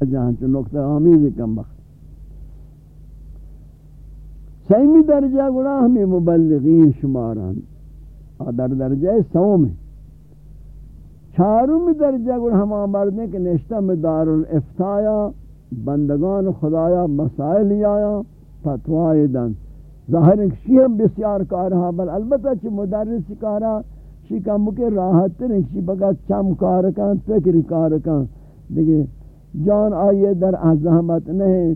جہاں چو نقطہ آمیز کم بخت سیمی درجہ گنا ہمیں مبلغین شماران۔ در درجہ سو سوم چاروں درجہ گنا ہم آمردیں کہ نشتہ میں دار الافتایا بندگان خدایا مسائل آیا فتوائی دن۔ ظاہر شی ہم بسیار کارہا بل البتہ چی مدرس کارا شی کم کے راحت تر شی بگا چم کارکان فکر کارکان دیکھیں جان آئیے در ازحمت نہیں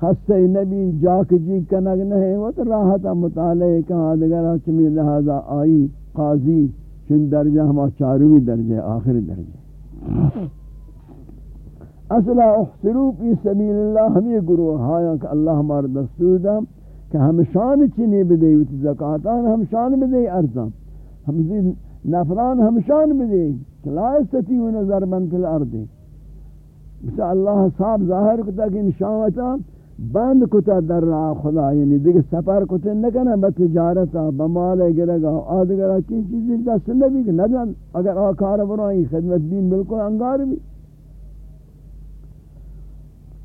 خستہ نبی جاک جی کنگ نہیں، وہ تو راحت مطالعہ کہاں دگرہ چمی لہذا آئی قاضی چن درجہ ہما چاروی درجہ آخر درجہ اصلا احسرو پی سبیل اللہ ہمیں گروہ ہایا کہ اللہ ہمارا دستور دا کہ ہم شان چنی بدے ویتی زکاة ہم شان بدے ارزاں۔ ہم نفران ہم شان بدے کہ لا استطیعون ضربن فی الارض۔ بس اللہ صاحب ظاہر کتا کہ انشاءتا بند کتا در راہ خدا یعنی دیکھ سفر کتا نکنا بتجارتا بمال گرگا، آدگرا کین چیزی دست نبی کہ ندن. اگر آکار برائی خدمت دین بالکل انگار بھی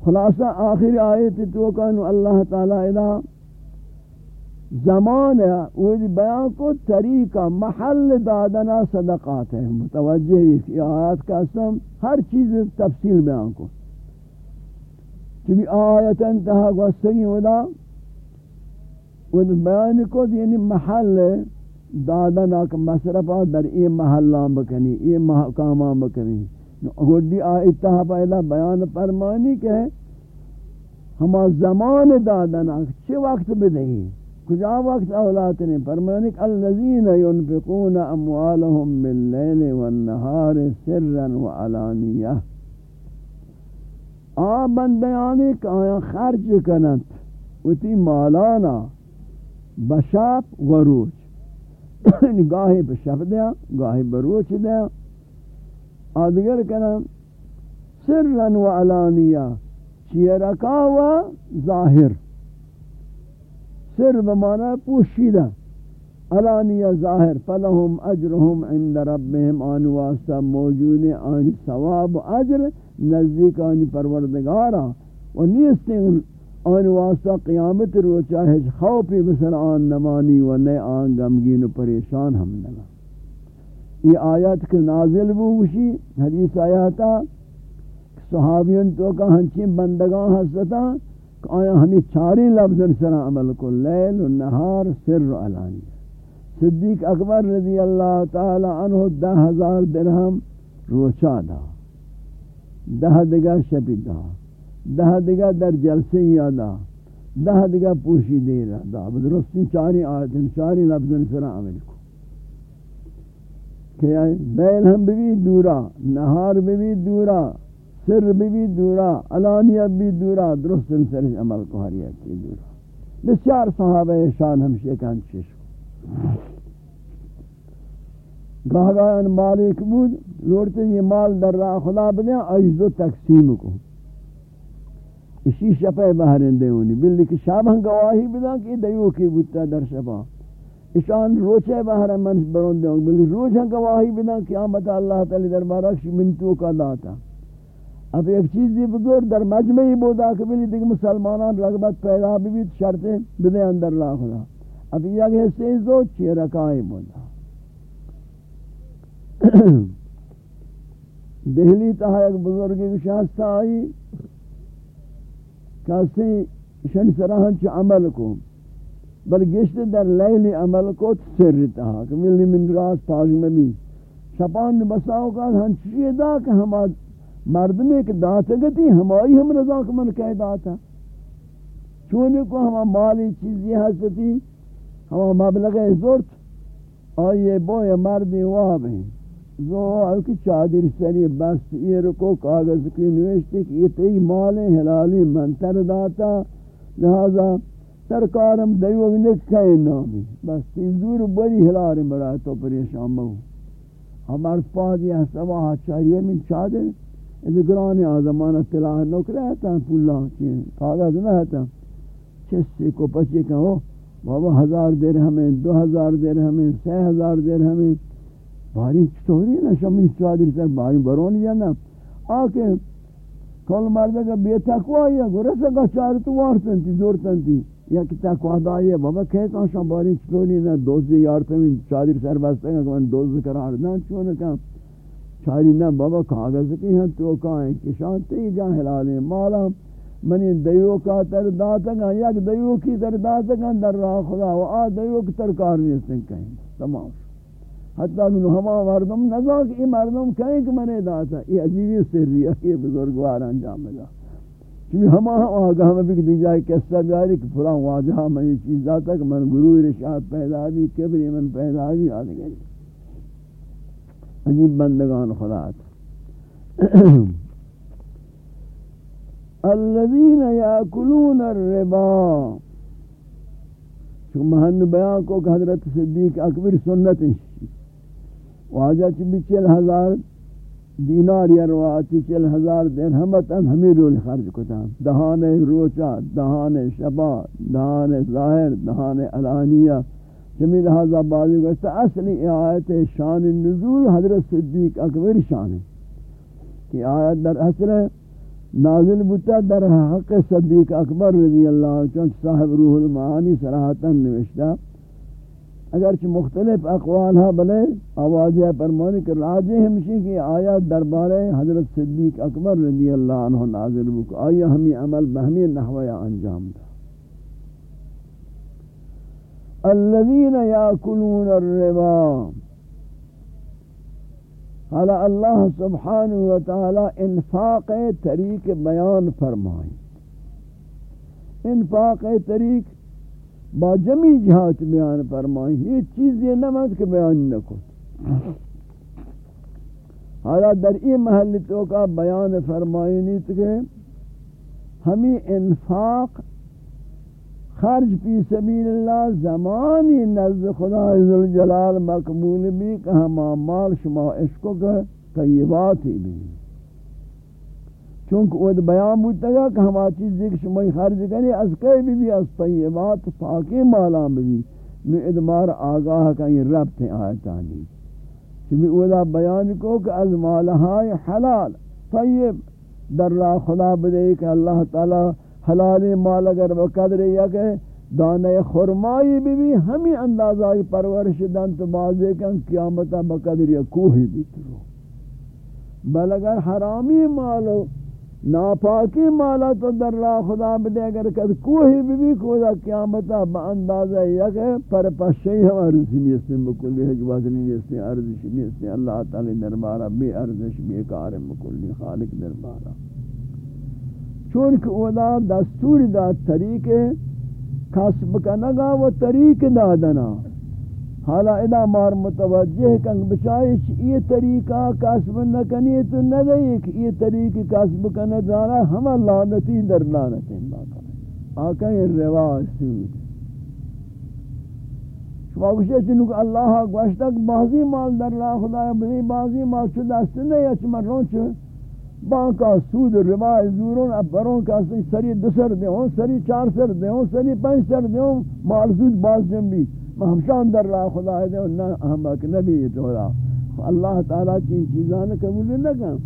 خلاصہ آخر آیت تو کانو اللہ تعالی الہ زمان ہے وہ بیان کو طریقہ، محل دادنا صدقات ہے۔ متوجہ کہ آیات کا اسم ہر چیز تفصیل بیان کو۔ چبی آیت انتہا گوستگی ودا وہ بیان کو یعنی محل دادنا کا مصرفہ در ای محلان بکنی ای محکامان بکنی۔ گوڑی آیت تہا پہلا بیان فرمانی کہ ہما زمان دادنا چھ وقت بدہی کجا وقت أولاد نے فرمانک الذين ينفقون اموالهم بالليل والنهار سرا وعلانيه آ بندیانی کہ آیا خرج کنند. وتی مالانا بشاب و روچ گاہی بشاب دیا گاہی بروچ دیا. آدگر کنند. سرا وعلانیہ. چیرکا و ظاہر سر بمانا پوشیدہ علانیہ ظاہر فلہم اجرہم عند ربهم، آن واسطہ موجود آن ثواب اجر، نزدیک آن پروردگارا. و نیستے آن واسطہ قیامت رو، چاہے خوفی بسر آن نمانی و نئے آن غمگین و پریشان ہم نگا. یہ آیات کے نازل بوشی، حدیث آیاتا صحابیون تو کا ہنچین بندگان حسدتا آیا ہمیں چاری لفظ سرا عمل کو لیل و نہار، سر و علانی صدیق اکبر رضی اللہ تعالی عنہ دہ ہزار درہم روچا دا دہ دگا شپی دا دہ دگا در جلسے یادا دہ دگا پوشی دے رہا دا بدرستی چاری آیتن چاری لفظ سرا عمل کو۔ کہ لیل ہم بھی دورا نہار بھی دورا سر بھی دورا، علانیت بھی دورا، درست سرش عمل کو حریت کی دورا۔ بسیار صحابہ شان ہم شکن چشو گاہ گاہ ان مالک بود لوڑتے یہ مال در راہ خدا بلیا عجز و تقسیم کو۔ اسی شپے بہرین دیونی، بلی کہ شابہ گواہی بدا کہ دیو کی بودتا در شپا اشان روچے بہر من برون دیوں بلی روچہ گواہی بدا کہ آمد اللہ تعالی دربارہ منتو کا داتا۔ اب ایک چیز چیزی بزرگ در مجمعی بودا کہ بلی دیکھ مسلمانان رغبت پیدا بھی شرطیں بدے اندر لا خدا۔ اب یہ حصے زو چی رکائی بودا۔ دہلی تہا ایک بزرگی شاستہ آئی۔ کسی شن سراہن چی عمل کو۔ بل گشت در لیلی عمل کو سر تہا کہ ملی من راس پاگ میں بھی شپان بساو کا ہن چیئے دا کہ ہم مردم ایک داتا گتی ہماری ہم رضا کو من کہہ داتا چونے کو ہم مالی چیزی حسدتی ہم مبلغ زورت آئیے بوئے مردی واب ہیں۔ زو کی چادر سری بس یہ رکو کاغذ کی نوشتی کہ یہ تی مال حلالی منتر داتا لہذا سرکارم دیوگ نکھے نامی۔ بس تی دور بڑی حلالی مرا تو پریشان بہو ہمار پادی حسابہ چاہیے من چادر۔ ادگرانی آزمان اطلاع نوک رہتا پولا چین کاغذ نہ رہتا چسی کو پچی کہو بابا ہزار دیر ہمیں دو ہزار دیر ہمیں سی ہزار دیر ہمیں باری چطوری نا شمی چوادر سر باری برونی جانا آکے کل مرد کا بے تقوی یا گرس کا چار تو وارتن تی زورتن تی یا کہ تقوی دائی ہے بابا کہتا ہوں شاہ باری چلونی نا دوزی یارتن چادر سر بستے گا کہ من دوز قرار نا چون کام چاری نا بابا کاغذ کی ہیں تو کہیں کہ شاہ تی جا مالا منی دیو کا تر داتا گا، یک دیو کی تر داتا گا، در راہ خدا و آ دیو کی تر کار نیستن کہیں۔ تمام۔ حتی کہ ہما مردم نظر کہ یہ مردم کہیں کہ منے داتا یہ عجیبی سری ہے یہ بزرگوار انجام دا چونکہ ہما آگاہ میں بھی دی جائے قصہ بیاری کہ پھلا واجہا میں یہ چیز داتا کہ من گروہ رشاد پیدا بھی کبری من پیدا بھی آدھے گئے عجیب بندگان خدا الذين ياكلون الربا۔ شو مہن بیان کو کہ حضرت صدیق اکبر سنت واجہ چی بھی چل ہزار دینار یا رواتی چل ہزار دین ہمتن ہمیں رول خرج کتا دہان روچا دہان شبا دہان ظاہر دہان علانیہ۔ چمی لہذا بازی گوشتا اصلی آیت شان نزول حضرت صدیق اکبر شان ہے کہ آیت در اصل نازل بتا در حق صدیق اکبر رضی اللہ چونچ صاحب روح المعانی صراحتا نوشتا اگرچہ مختلف اقوال ہاں، ہے بلے آوازہ فرمانی کہ راجہ ہمشی کی آیات دربار حضرت صدیق اکبر رضی اللہ عنہ نازل بکا آیا ہمیں عمل بہمی نحویہ انجام دا؟ الذين ياكلون الربا. حالا اللہ سبحانہ وتعالی انفاق طریق بیان فرمائیں انفاق طریق با جمی جہات بیان فرمائیں یہ چیز یہ نمت کہ بیان نہ کو حالا در این محل تو کا بیان فرمائیں نیت کہ ہمیں انفاق خرج پی سبیل اللہ زمانی نزد خدا عزالجلال مقبول بھی کہ ہما مال شما عشقو کا طیباتی بھی۔ چونکہ وہ بیان بودتا گا کہ ہما چیز ایک شما خرج کریں از کئی بھی بھی از طیبات پاکی مالا بھی نو ادمار آگاہ کا یہ ربط آیتانی۔ چونکہ وہ بیان کو کہ از مالہائی حلال، طیب، در را خدا بدے کہ اللہ تعالی حلالی مال اگر وہ قدر یا کہ دانے خرمائی بھی بھی ہمیں اندازہ پرورش دن تو بازے کن قیامتا بقدر یا کوہی بھی ترو بل اگر حرامی مالو ناپاکی مالا تو در را خدا بدے اگر کد کوہی بھی بھی کودا قیامتا با اندازہ یا کہ پر پشی ہم عرضی نہیں اس نیستیں بکلی حجبات نیستیں عرضش نیستیں اللہ تعالی دربارہ بے عرضش، بے کار مکلی خالق دربارہ۔ چونکہ اولا دستور دا طریق کسب کنگا و طریق دادنا حالا ادا مار متوجہ کنگ بچائی چی یہ طریقہ کسب نکنی تو ندئی کہ یہ طریق کسب کنگ دانا ہما لانتی در لانتی آقا یہ رواج سود شما گوشے چنکہ اللہ گوشتک بازی مال در لا خدا بزی بازی مال چو دست نہیں اچھ مرون چو بانکا سود ربا زورون ابرون کا سری دو سر دے ہوں، سری چار سر دے ہوں، سری پنج سر دے ہوں، مال سود باز جنبی۔ ہمشان در راہ خدا ہے، دے ہوں نا احمق نبی تولا اللہ تعالیٰ کی ان چیزان قبول نہ کن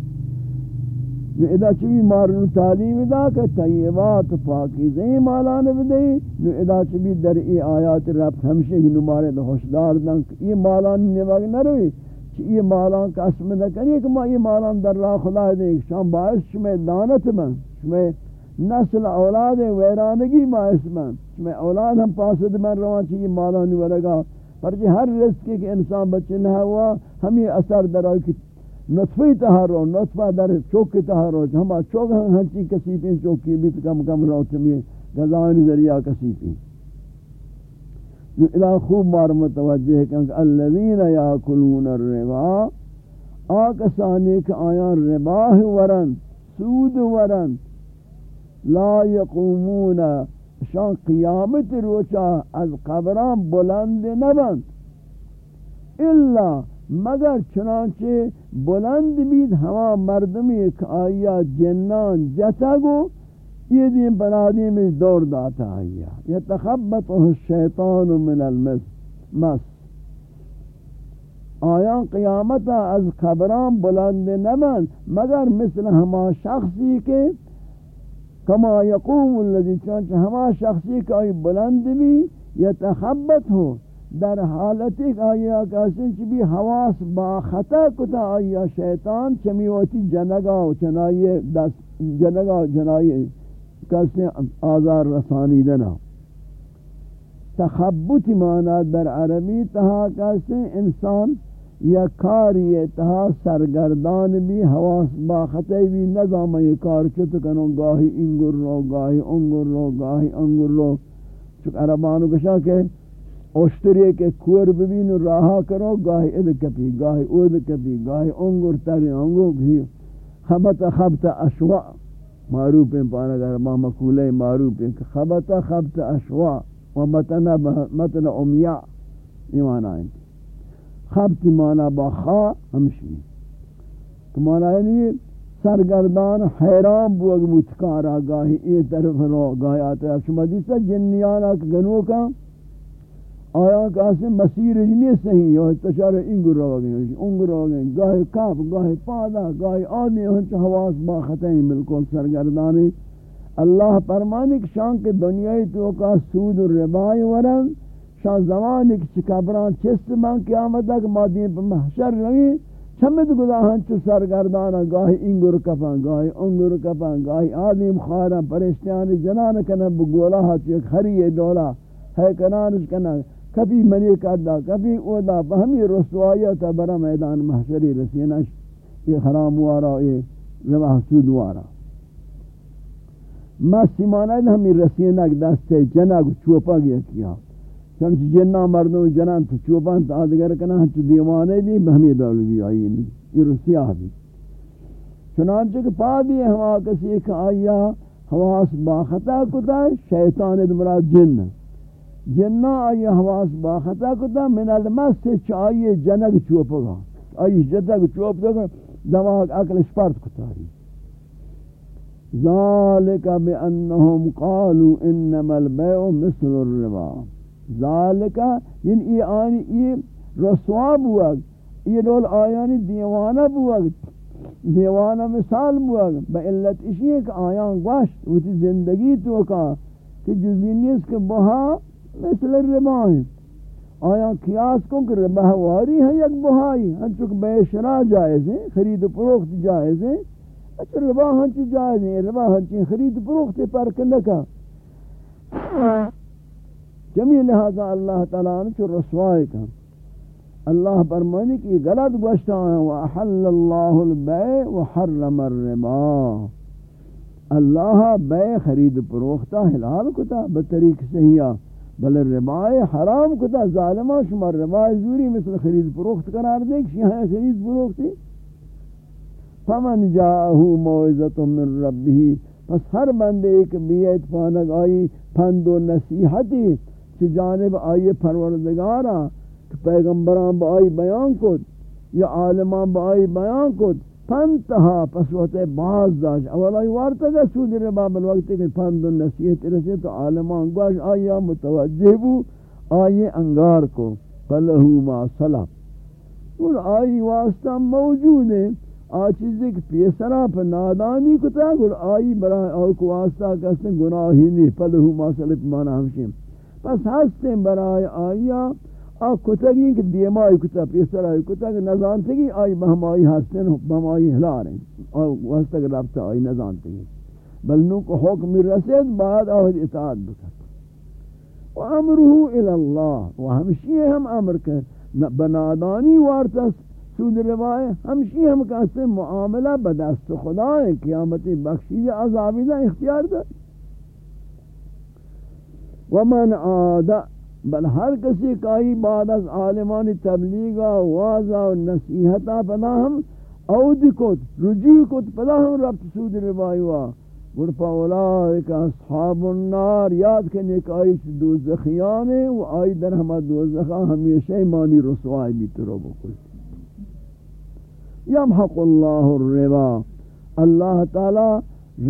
نو ادا چوی مارنو تعلیم دا کہ طیبات پاکیزیں مالان بدئی نو ادا چوی در ای آیات رب ہمشہ نمارے دا خوشدار دن۔ یہ مالان نواگ نہ روی۔ کہ یہ مالان قسم نہ کریں کہ ما یہ مالان در راہ خدا دے شام باعث شمی دانت من شمی نسل اولاد ویرانگی باعث من شمی اولاد ہم پاسد من روان چی یہ مالان ورگا۔ پرچہ ہر رزق کہ انسان بچے نہ ہوا، ہم یہ اثر در آئی کہ نطفی تہارو نطفہ در چوک تہارو ہم چوک ہنچی کسی پین چوکی بھی کم کم رو چمی غذان ذریعہ کسی پین جو الہ خوب مار متوجہ کہ الذین یاکلون الربا، آکسانی کہ آیان ربا ورن، سود ورن، لا یقومون، شان قیامت روچا از قبران بلند نبند، الا مگر چنانچہ بلند بید ہما مردمی کہ آیا جنان جتا گو یہ دین بنادی میں دور داتا ہے یہ تخبط الشیطان من المس مس. آیا قیامتا از خبران بلند نمن مگر مثل ہما شخصی کے کما یقوم الذي چانچہ ہما شخصی کا بلند بھی یتخبت ہو در حالت آیا کسی چی بھی حواس با خطا کتا آیا شیطان چمی واتی جنگا و چنائی دست جنگا جنائی کسی آزار رسانی دنا تخبت مانا در عربی تہا کسی انسان یا کاری تہا سرگردان بھی حواس با خطا بھی نظام یہ کار چت کنو، گاہی انگر رو، گاہی انگر رو، گاہی انگر رو۔ چک عربانو کشا کہ اوشتری کے کور ببین راہا کرو، گاہی اد کپی، گاہی اود کپی، گاہی انگر تری انگو بھی۔ خبت خبت اشوا۔ معروف ہیں پانا گر ما مقولے معروف ہیں خبت خبت اشوا و متن متن امیاء یہ معنی ہے خبت معنی با خا ہمشی۔ تو معنی ہے سرگردان حیران بوگ متکارا گاہی ای طرف رو گاہی آتا ہے شما دیسا جنیانا گنو کا آیا کہ اسے مسیر نہیں صحیح ہے تشار ان گرو گئے ان گرو گئے گاہ کاف گاہ پادا گاہ آدمی ہن حواس با ختم بالکل سرگردانی اللہ فرمانے کہ شان کے دنیای تو کا سود و ربا ورن، شان زمان کی قبران چست من قیامت تک مادی محشر رہی چمد گدا ہن چ سرگردان گاہ ان گر کفان گاہ ان گر کفان گاہ آدمی خارا پریشان جنان کنا بگولا ہت خری دولا، ہے کنان کنا کبھی منی کردا کبھی اودا بہمی رسوایت برا میدان محشری رسینش یہ حرام وارا، یہ رواح سود وارا۔ ما سیمانہ ہمی رسینک دست جنگ چوپا گیا کیا۔ چنچ جنہ مردوں، جنان تو چوپان تا آدگر کنا ہنچ دیوانے بھی بہمی دول بھی آئی نہیں۔ یہ رسیہ بھی۔ چنانچہ کہ پا دی ہما کسی ایک آیا حواس باخطا کتا، شیطان ادمراد جن۔ جنہ آئی حواس با خطا کتا، من المس چاہیے جنگ چوپ گا. آئی جنگ چوپ گا دماغ اکل سپرت کتا رہی ذالک بانہم قالوا انما البیع مثل الربا. ذالک یعنی ای آنی، ای رسوا بوگ، ای رول آیانی دیوانہ بوگ، دیوانہ مثال بوگ. با علت اشی ہے کہ آیان گوشت وہ زندگی تو کا، کہ جزینیس کے بہا مثل الربا ہے آیا قیاس کو کہ ربا واری ہے یک بہائی ہاں ہم چکہ بے شرا جائز ہے خرید و پروخت جائز ہے اچھا ربا ہنچ ہاں جائز ہے ربا ہنچ ہاں خرید و پروخت پر کنکا جمعی لہذا اللہ تعالیٰ نے چھو رسوائی کا اللہ فرمانی کی غلط گوشتا ہے، وَأَحَلَّ اللَّهُ الْبَيْءِ وَحَرَّمَ الرِّبَا۔ اللہ بے خرید پروختہ حلال کتا، بطریق صحیحہ بل ربائے حرام کتا ظالمہ شما ربائے زوری مثل خرید پروخت قرار دے کہ یہاں خرید پروختی فمن جاہو موعظت من ربی پس ہر بندے ایک بیعت پانک آئی پند و نصیحتی چی جانب آئی پروردگارا، کہ پیغمبران با آئی بیان کت یا عالمان با آئی بیان کت پنتہا پس وقت باز داشت. اولا وارتا گا سود ربا بالوقت کہ پند و نصیحت رسے تو عالمان گوش آیا متوجہ بو؟ آئی انگار کو. فلہو ما صلب اور آئی واسطہ موجود ہے آ چیزیں کہ پیسرا پر نادانی کو تا گل آئی برای آئی کو واسطہ کسے گناہی نہیں فلہو ما صلب مانا ہمشیم پس ہستے برای آئیا آ، کتگی کہ دیمائی کتا پیسر آئی، کتا کہ نزانتگی آئی بہمائی ہستن، بہمائی ہلاریں اور واسطہ کہ رابطہ آئی نزانتگی بلنو کو حکم رسید، بعد آہد اطاعت بکر۔ وامرہو الاللہ و ہمشی ہم امر کر۔ بنادانی وارتا سود روائے ہمشی ہم کہتے معاملہ بدست خدا ہے، قیامتی بخشی عذابی دا اختیار دا ومن عادہ بل ہر کسی کائی بعد از عالمان تبلیغا وازا و نصیحتا پدا ہم اود کت، رجوع کت پدا ہم رب سود روایوا گرفا اولائک اصحاب النار، یاد کرنے کہ آئی دوزخیان ہے و آئی در ہما دوزخا ہمیشہ مانی رسوائی بھی ترو بکل۔ یمحق اللہ الربا۔ اللہ تعالی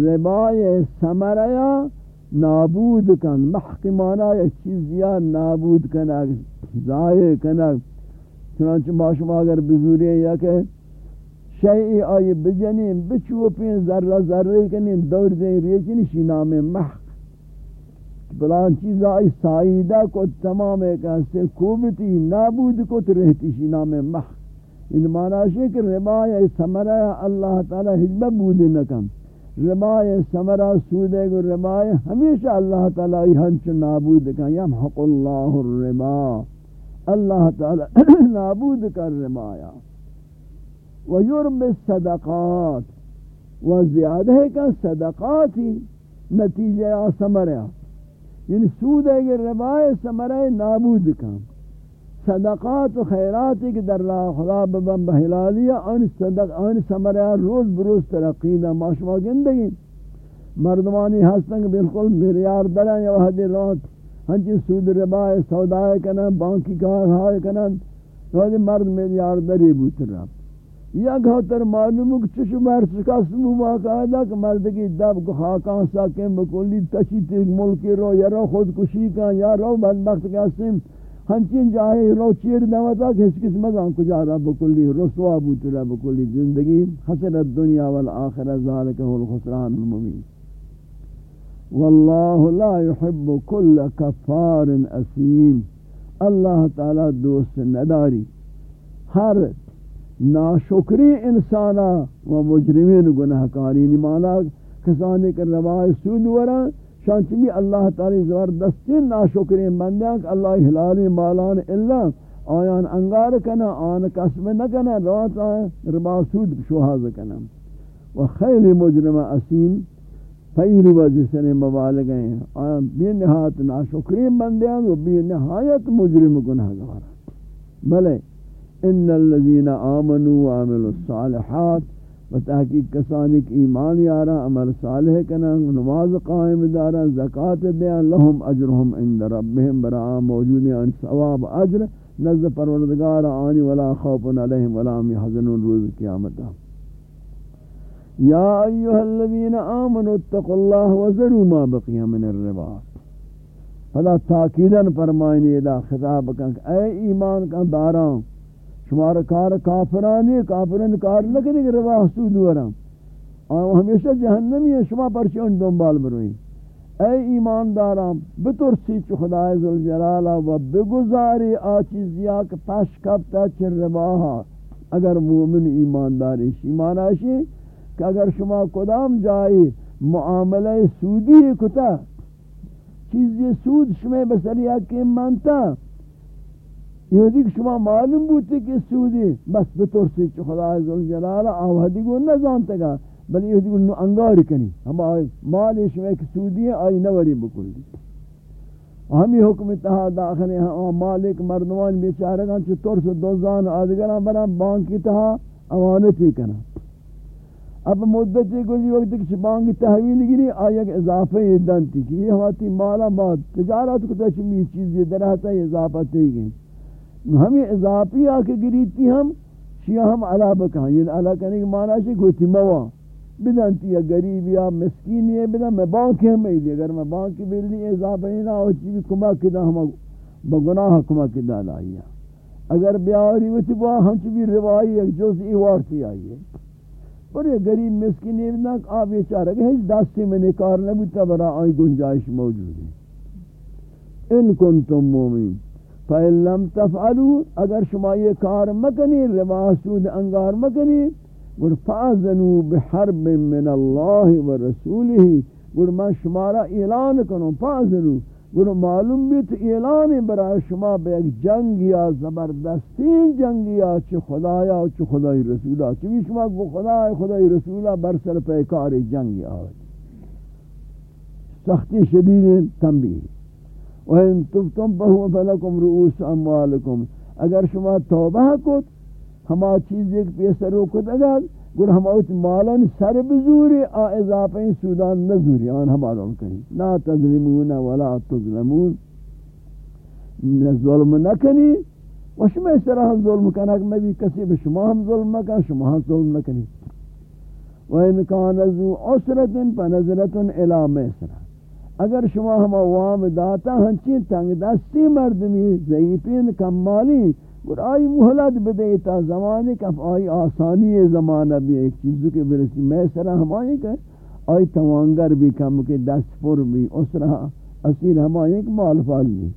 ربای سمریا نابود کن محق مانا ایک چیز یا نابود کن ضائع کن چنانچہ باشما اگر بزوری ہے یا کہ شیئی آئی بجنین بچوپین ذرہ ذرہ کنین دور دیں ریچنی شی نام محق بلان چیز آئی سائیدہ کو تمام ایک ہستے کوبتی نابود کو تو رہتی شی نام محق ان معنی ہے کہ ربایہ سمرہ اللہ تعالی حجبہ بود نکم ربایہ سمرہ سودے گو ربایہ ہمیشہ اللہ تعالی ہنچ نابود کن یمحق اللہ الربا اللہ تعالی نابود کر ربایہ ویرم الصدقات، و زیادہ کا صدقاتی نتیجہ سمرہ یعنی سود ہے ربائے سمرہ نابود کن صدقات و خیرات کہ در راہ خدا ببن بحلالیہ آن صدق، آن سمرہ روز بروز ترقی دا معاشمہ گندگی مردمانی ہستن کہ بالکل میریار دریں یا حدی رات. ہنچی سود ربائے سودائے کنن، بانکی کار ہائے کنن. تو مرد میریار دری بوتر رب. یا گھوتر معلوم کہ چشو مرد شکست باقاعدہ کہ مرد کی دب کو خاکان ساکیں بکلی، تشی تیک ملکی رو، یا رو خودکشی کا یا رو بدبخت کسیم ہنچین جاہے رو چیر نواتا کہ اس قسمت آن کجا رہا بکلی رسوا بوت رہا بکلی زندگی خسرت دنیا والآخرہ ذالک هو الخسران المبین واللہ لا يحب كل کفار اسیم اللہ تعالی دوست نداری ہر ناشکری انسانا و مجرمین گناہ کاری نمانا کسانی کر روای سود ورا شانچمی اللہ تعالی زبردستی ناشکری بندیاں کہ اللہ حلالی مالان اللہ آیان انگار کنا، آن قسم نکنا روات آن ربا سود شوحاز کنا۔ و خیلی مجرم اسیم فیری وجہ سے مبالغ ہیں۔ آیان بی نہایت ناشکری بندیاں و بی نہایت مجرم گناہ گارا بلے، ان الذين امنوا وعملوا الصالحات بتحقیق کسانی کی ایمان یارا عمل صالح کنا، نماز قائم دارا، زکات دیا لهم اجرهم عند ربهم برا موجود ان ثواب اجر، نزد پروردگار آنی ولا خوف علیہم ولا هم يحزنون روز قیامت. یا ایها الذين امنوا اتقوا الله وذروا ما بقي من الربا. فلا تاکیدن فرمائنی ادا خطاب کن، اے ایمان کا داران شمار کار کافرانی، کافران کار لکنی کہ رواہ سود ورم. آن ہمیشہ جہنمی ہے شما پرچون دنبال بروئی اے ایماندارم، بترسی چو خدای ذوالجلالہ و بگزاری آچیزیا کہ پش کبتا چر رواہا اگر مومن ایمانداری ایمان آشی کہ اگر شما کدام جائی معاملہ سودی کتا، چیزی سود شما بسریہ کی منتا. یہ کہ شما معلوم بوتے کہ سودی. بس بطور سے چو خدا عزوال جلالہ آوہدی کو نہ زانتا گا بلی یہ دیکھ کہ انگار کنی. ہم آئی مالی شما ایک سودی ہے آئی نوری بکل دی ہمی حکم اتحا داخل ہیں ہم مالک مردمان بیچارہ گا چھو طور دوزان آدھگران بنا بانکی تہا امانتی کنا اب مدتی گلی وقت کسی بانکی تحویل گری آیا کہ اضافہ یہ دنتی کہ یہ ہواتی مالا بعد تجارت کو تشمی چیز یہ درہتا ہے اضافہ تی گئی ہمیں اضافی آکے گریتی ہم، شیعہ ہم علا بکھائیں یہ یعنی علا کرنے کی معنی ہے کوئی موا بدنتی یا غریب یا مسکینی ہے، بدن میں بانکی ہم ایلی اگر میں بانکی بیلی اضافہ ہی نہ ہو چیزی کما کدا ہم بگناہ کما کدا لائی اگر بیاری ہوتی با ہم چی روائی ایک جو سی ایوارتی آئی ہے پر یہ غریب مسکینی بدن آپ یہ چاہ رہے ہیں دستی میں نکار نبیتا برا آئی گنجائش موجود ہے۔ ان کنتم مومین فَإِن لَمْ تَفْعَلُوا، اگر شما یہ کار مکنی رواسود انگار مکنی گر فَأَذَنُوا بِحَرْبٍ مِّنَ اللَّهِ وَرَسُولِهِ گر میں شمارا اعلان کنوں فَأَذَنُوا گر معلوم بیت اعلان برای شما بے ایک جنگ یا زبردستین جنگ یا چھ خدایا چھ خدای رسولا چھ شما کو خدای خدای رسولا برسر پیکار جنگ یا سختی شدید تنبیه وَإِن تُبْتُمْ فَهُوَ فَلَكُمْ رُؤُوسُ أَمْوَالِكُمْ۔ اگر شما توبہ کت، ہما چیز ایک پیسر رو کت اگر گر ہما اوچ مالان سر بزوری، آ اضافہ سودان نزوری، آن ہما رول کہیں۔ لا تظلمون ولا تظلمون۔ ظلم نکنی و شما اس طرح ہم ظلم کنک میں بھی کسی بھی شما ہم ظلم نکن شما ہم ظلم نکنی وَإِن كَانَ ذُو عُسْرَةٍ فَنَزْرَةٌ إِلَى مَيْسَرَةٍ اگر شما ہم عوام داتا ہنچین تنگ دستی مردمی ضعیفین کمالی اور آئی محلت بدے تا زمانے کا آئی آسانی زمانہ بھی ایک چیز کے برسی میں سرا ہمائی کہ آئی توانگر بھی کم کے دست پر بھی اس رہا اسیر ہمائی کہ مال فال بھی۔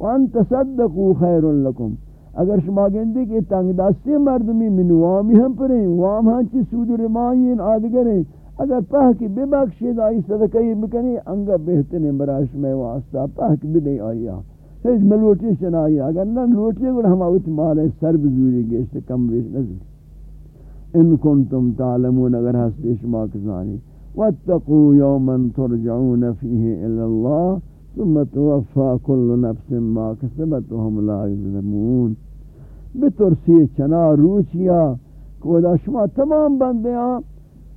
وان تصدقوا خیر لکم۔ اگر شما گندے کہ تنگ دستی مردمی من وامی ہم پریں، وام ہاں چی سود رمائین آدگریں۔ اگر پاہ کی بے بخشید آئی صدقی بکنی، انگا بہتنے براش میں واسطہ پاہ کی بدے آئی ہیچ ملوٹی شنائی اگر نہ لوٹی گر ہم اوت مال سر بزوری گیشت کم بیش نزل ان کنتم تعلمون اگر ہستی شما کسانی واتقوا یوما ترجعون فیه الاللہ، ثم توفا كل نفس ما كسبت وهم لا يظلمون بترسی چنا روچیا کو دا شما تمام بندیاں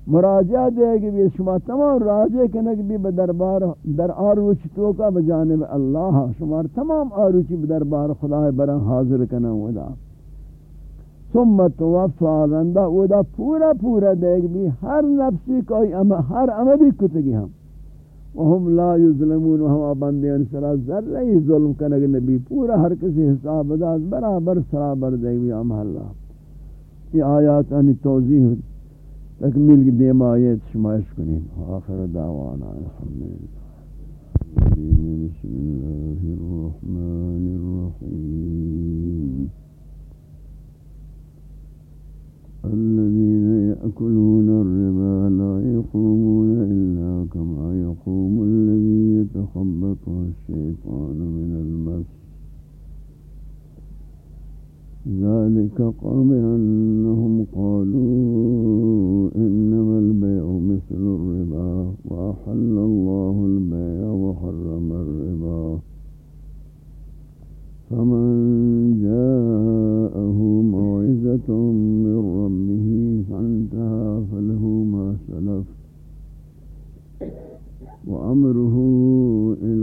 مراجعہ دے گی بھی شما تمام راجع کنک بھی بدربار در آروچ تو کا بجانب اللہ شما تمام آروچی بدربار خدا برا حاضر کنا ودا۔ ثم توفا رندہ ودا پورا پورا دے گی بھی ہر نفسی کوئی عمل ہر عملی کتگی ہم۔ وهم لا يظلمون وهم بندیان سرا ذرہ ظلم کنگ نبی۔ پورا ہر کسی حساب داد برابر سرابر دے گی عمل اللہ۔ یہ آیات انی توضیح ہوتی تکمیل کی دیم آیت شمائش کنین آخر دعوانا الحمدللہ بسم اللہ الرحمن الرحیم الذين يأكلون الربا لا يقومون إلا كما يقوم الذي يتخبطه الشيطان من المس. ذلك قام أنهم قالوا إنما البيع مثل الربا وأحل الله البيع وحرم الربا. فمن جاءه موعظة من ربه فانتهى فله ما سلف. وأمره إلى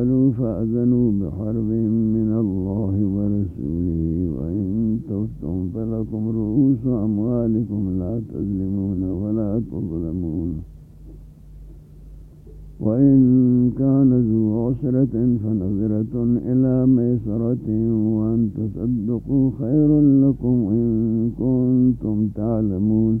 لم تفعلوا فأذنوا بحرب من الله ورسوله وإن تفتم فلكم رؤوس أموالكم لا تظلمون ولا تظلمون. وإن كان ذو عسرة فنظرة إلى ميسرة وأن تصدقوا خير لكم إن كنتم تعلمون.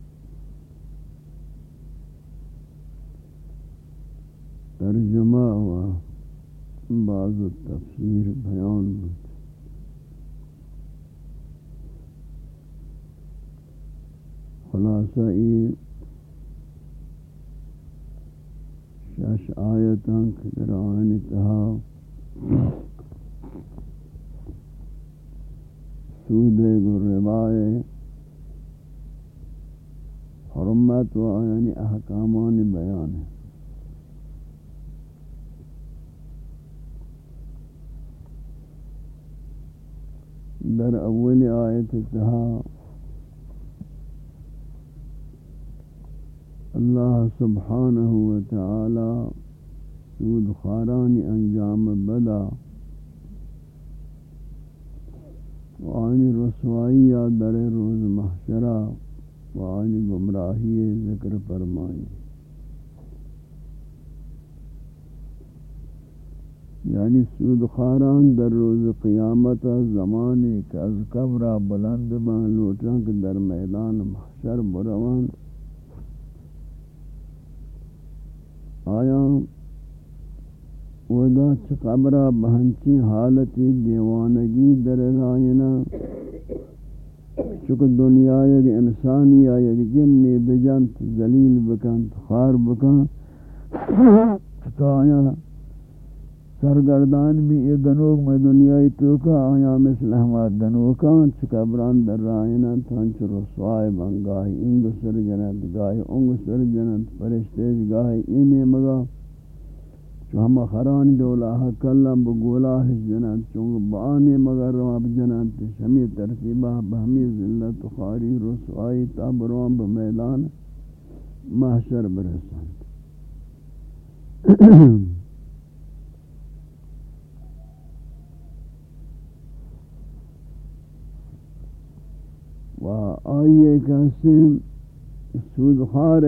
ترجمہ و بعض التفسیر بیان بود۔ خلاصہ یہ، شش آیتاں در آن تہا سود گربائے، حرمت و یعنی احکامان بیان۔ ہے در اول آیت تہا اللہ سبحانہ و تعالی سود خاران انجام بدا۔ وعن رسوائی در روز محشرہ وعن گمراہی ذکر فرمائی۔ یعنی سود خاران در روز قیامت زمانی کہ از قبر بلند بان لوٹاں کہ در میدان محشر بروان آیا ودا چھ قبر بہنچی حالتی دیوانگی در رائنا چکہ دنیا یک انسانی یا یک جنی بجنت، ذلیل بکن خار بکن تو آیا سرگردان بھی یہ گنوک میں دنیای تو کا آیا مثل ہما گنوکان چکبران در رائنا تانچ رسوائی بن گاہی انگ سر جنت گاہی، انگ سر جنت پرشتیج گاہی، اینی مگا چو ہما خران دولا حق اللہ بگولا حس جنت، چونگ بآنی مگر رواب جنت شمی ترتیبہ بہمی ذلت خاری رسوائی تاب تابروان بمیدان محشر برسان۔ و آئیے کہتے سود خار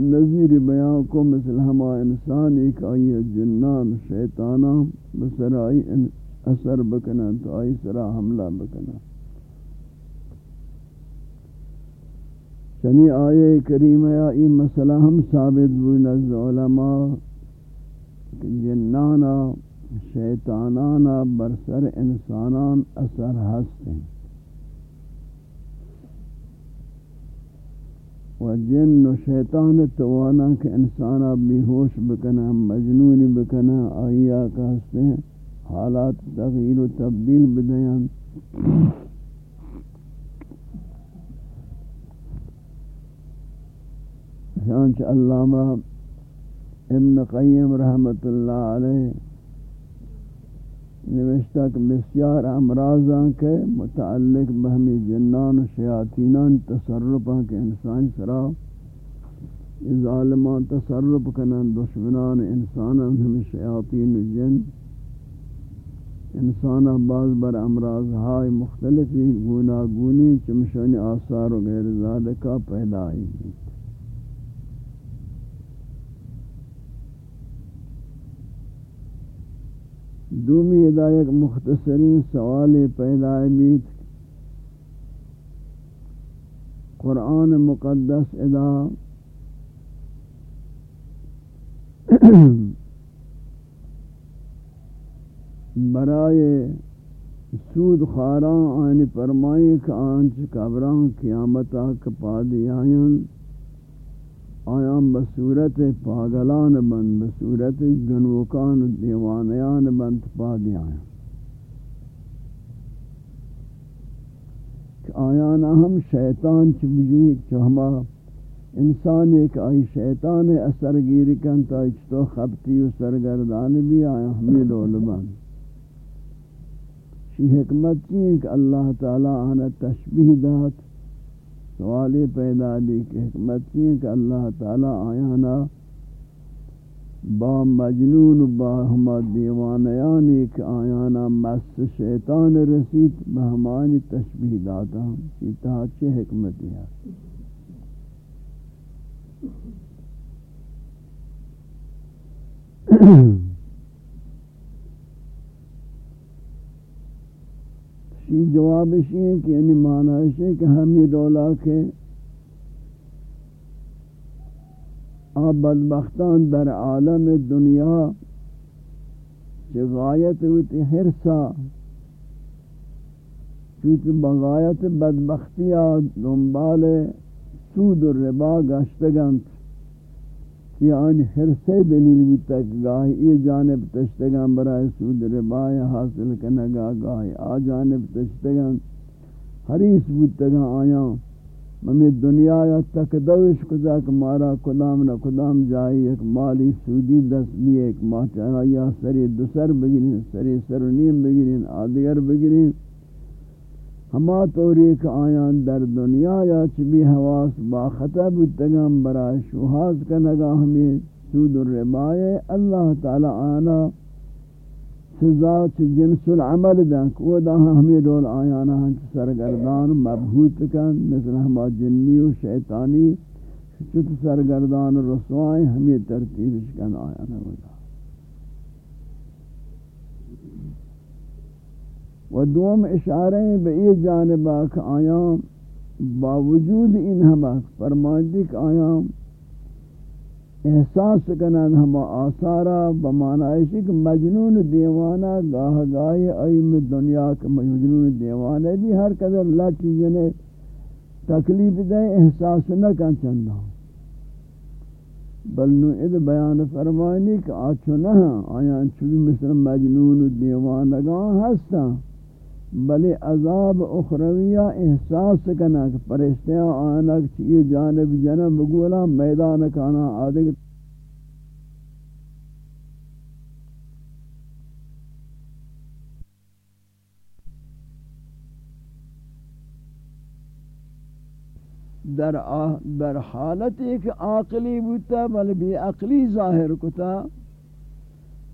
نظیر بیان کو مثل ہما انسان ایک آئیے جنان شیطانا بسر آئی اثر بکنا تو آئی سرا حملہ بکنا چنی آئے کریم یا ای مسئلہ ہم ثابت بوئی نزد علماء جنانا شیطانانا برسر انسانان اثر ہستیں و جن و شیطان توانا کہ انسانا بھی ہوش بکنا مجنون بکنا آئیا کہستے ہیں، حالات تغییر و تبدیل بدیان۔ شانچ علامہ ابن قیم رحمت اللہ علیہ نوشتہ کہ بسیار امراضاں کے متعلق بہمی جنان و شیاطینان تصرفاں کے انسان سرا ظالمان تصرف کنن، دشمنان انسانان ہم شیاطین و جن۔ انسان بعض بر امراض ہائی مختلفی گوناگونی، چمشانی آثار و غیر ذالکہ پیدا آئی دومی ادا ایک مختصرین سوال پیدا بیت قرآن مقدس ادا برائے سود خاراں آنی فرمائی کہ آنچ قبران قیامتا کپا دیائیں آیان بصورت پاگلان بند بصورت گنوکان دیوانیان بند پا دیا آیان ہم شیطان چبجی چو ہما انسان ایک آئی شیطان اثر گیر کن تا اچتو خبتی و سرگردان بھی آیا ہمیں دولبان شی حکمت چی کہ اللہ تعالی آنا تشبیح دات سوالی پیدا دی کہ حکمت یہ کہ اللہ تعالی آیانا با مجنون با ہما دیوانیانی کہ آیانا مست شیطان رسید بہمانی تشبیح داتا ہم چیتا چی حکمت ہے Mm-hmm. شی جواب شی ہے کہ یعنی معنی ہے کہ ہم یہ ڈولا کے آپ بدبختان در عالم دنیا سے غایت ہوتی حرصہ چوت بغایت بدبختیہ دنبال سود و ربا گشتگند گشتگنت یعنی حرصے دلیل بھی تک گاہی یہ جانب تشتگان برای سود ربای حاصل کنگا گاہی آ جانب تشتگان حریص بھی بودتگان آیا ممی دنیا یا تک دوش کدا کہ مارا کدام نہ کدام جائی ایک مالی سودی دست بھی ایک ماہ چاہا یا سری دسر بگرین، سری سرنیم بگرین، آدگر بگرین۔ ہما طوری کہ آیان در دنیا یا چبی حواس با خطب تگم برای شوحاز کنگا ہمیں سود الربائے اللہ تعالی آنا سزا چ جنس العمل دن کو دا ہمیں دول آیانا ہنچ سرگردان مبہوت کن مثل ہما جنی و شیطانی چت سرگردان رسوائیں ہمیں ترتیب کن آیانا ودا و دوم اشارے بے ای جانب آکھ آیام باوجود ان ہمک فرمائدی کہ آیام احساس کنن ہم آثارا بمانائشی کہ مجنون دیوانا گاہ گاہ ایم دنیا کے مجنون دیوانا بھی ہر قدر اللہ چیزیں تکلیف دے احساس نہ کن چندہ بل نو اد بیان فرمائنی کہ آچو نہ آیاں چوی مثل مجنون دیوانگان ہستا بلی عذاب اخرویہ احساس کنا کہ پرشتیاں آنک چیئے جانب جنب بگولا میدان کانا آدھگ در, در حالت ایک عقلی بوتا بل بھی عقلی ظاہر کتا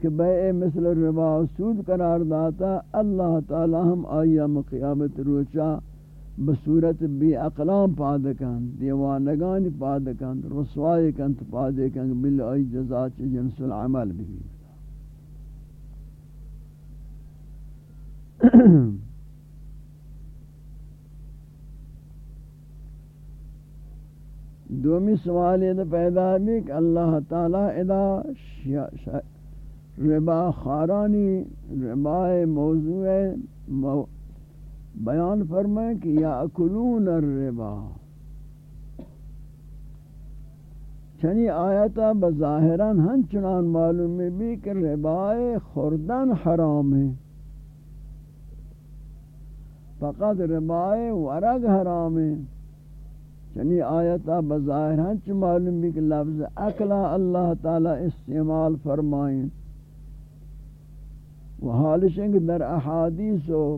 کہ بے مثل ربا سود قرار داتا، اللہ تعالی ہم آیا مقیامت روچا بصورت بی اقلام پادکان دیوانگان پادکان رسوائی کنت پادکان بل آئی جزا چی جنس العمل بھی۔ دومی سوال یہ پیدا بھی کہ اللہ تعالی ادا ربا خارانی ربا موضوع بیان فرمائے کہ یا الربا۔ چنی آیتا بظاہران ہن چنان معلوم بھی کہ ربا خوردن حرام ہے۔ فقط ربا ورگ حرام ہے۔ چنی آیتا بظاہر ہیں معلوم بھی کہ لفظ اکلا اللہ تعالی استعمال فرمائیں۔ و حالش ہیں کہ در احادیث و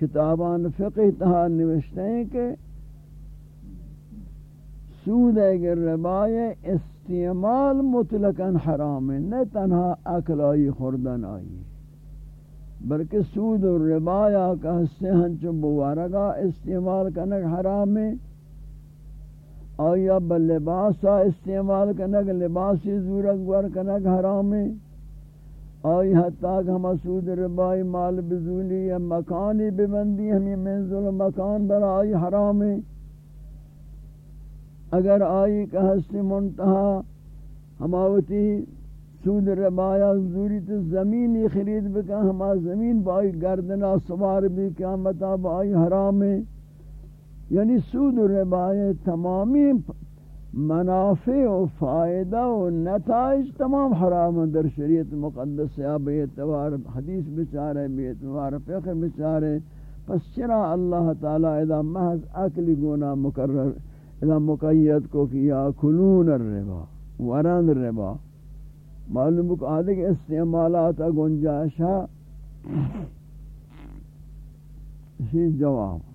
کتابان فقہ تہا نوشتے ہیں کہ سود اگر ربائے استعمال مطلقاً حرام ہے، نہ تنہا اکلائی خوردن آئی۔ بلکہ سود و ربایا کا حصے ہنچو بوارگا استعمال کرنا حرام ہے۔ آیا بل لباسا استعمال کنگ، لباسی زورک ور کنگ حرام ہے۔ آئی حتیٰ کہ ہم سود ربائی مال بزولی یا مکانی ببندی ہمیں منزل مکان بر آئی حرام اگر آئی کہ ہستی منتہا ہماوتی سود ربایا زوری تو زمینی خرید بکا ہما زمین بائی گردنا سوار بھی قیامتا بائی حرام یعنی سود و ربای تمامی منافع و فائدہ و نتائج تمام حرام در شریعت مقدس یا بے اعتبار حدیث بچارے بے اعتبار فقہ بچارے پس چرا اللہ تعالی اذا محض اکلی گونا مقرر، اذا مقید کو کیا کلون الربا وران الربا معلوم کو آدھے کہ استعمالات گنجاشا اسی جواب۔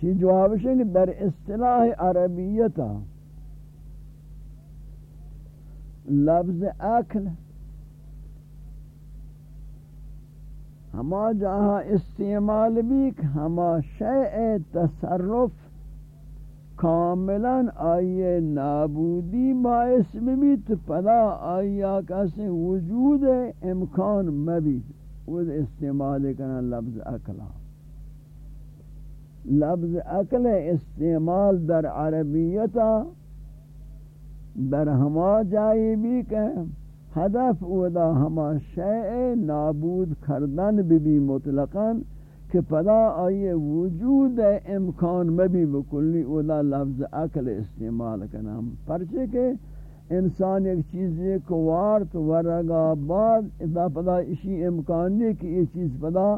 چی جواب کہ در اصطلاح عربیتا. لفظ اکل. ہما جہاں استعمال بھی ہما شیء تصرف کاملا آئیے نابودی باعث بھی تو پدا آئیا کسی وجود امکان مبی وہ استعمال کرنا لفظ اکلا. لفظ عقل استعمال در عربیتا در ہما جائی بھی کہ ہدف ادا ہما شیء نابود کردن بھی بھی مطلقاً کہ پدا آئیے وجود امکان میں بھی بکلی ادا لفظ عقل استعمال کرنا پرچے کہ انسان ایک چیز کو وارت ورگا بعد ادا پدا اسی امکان نہیں کہ یہ چیز پدا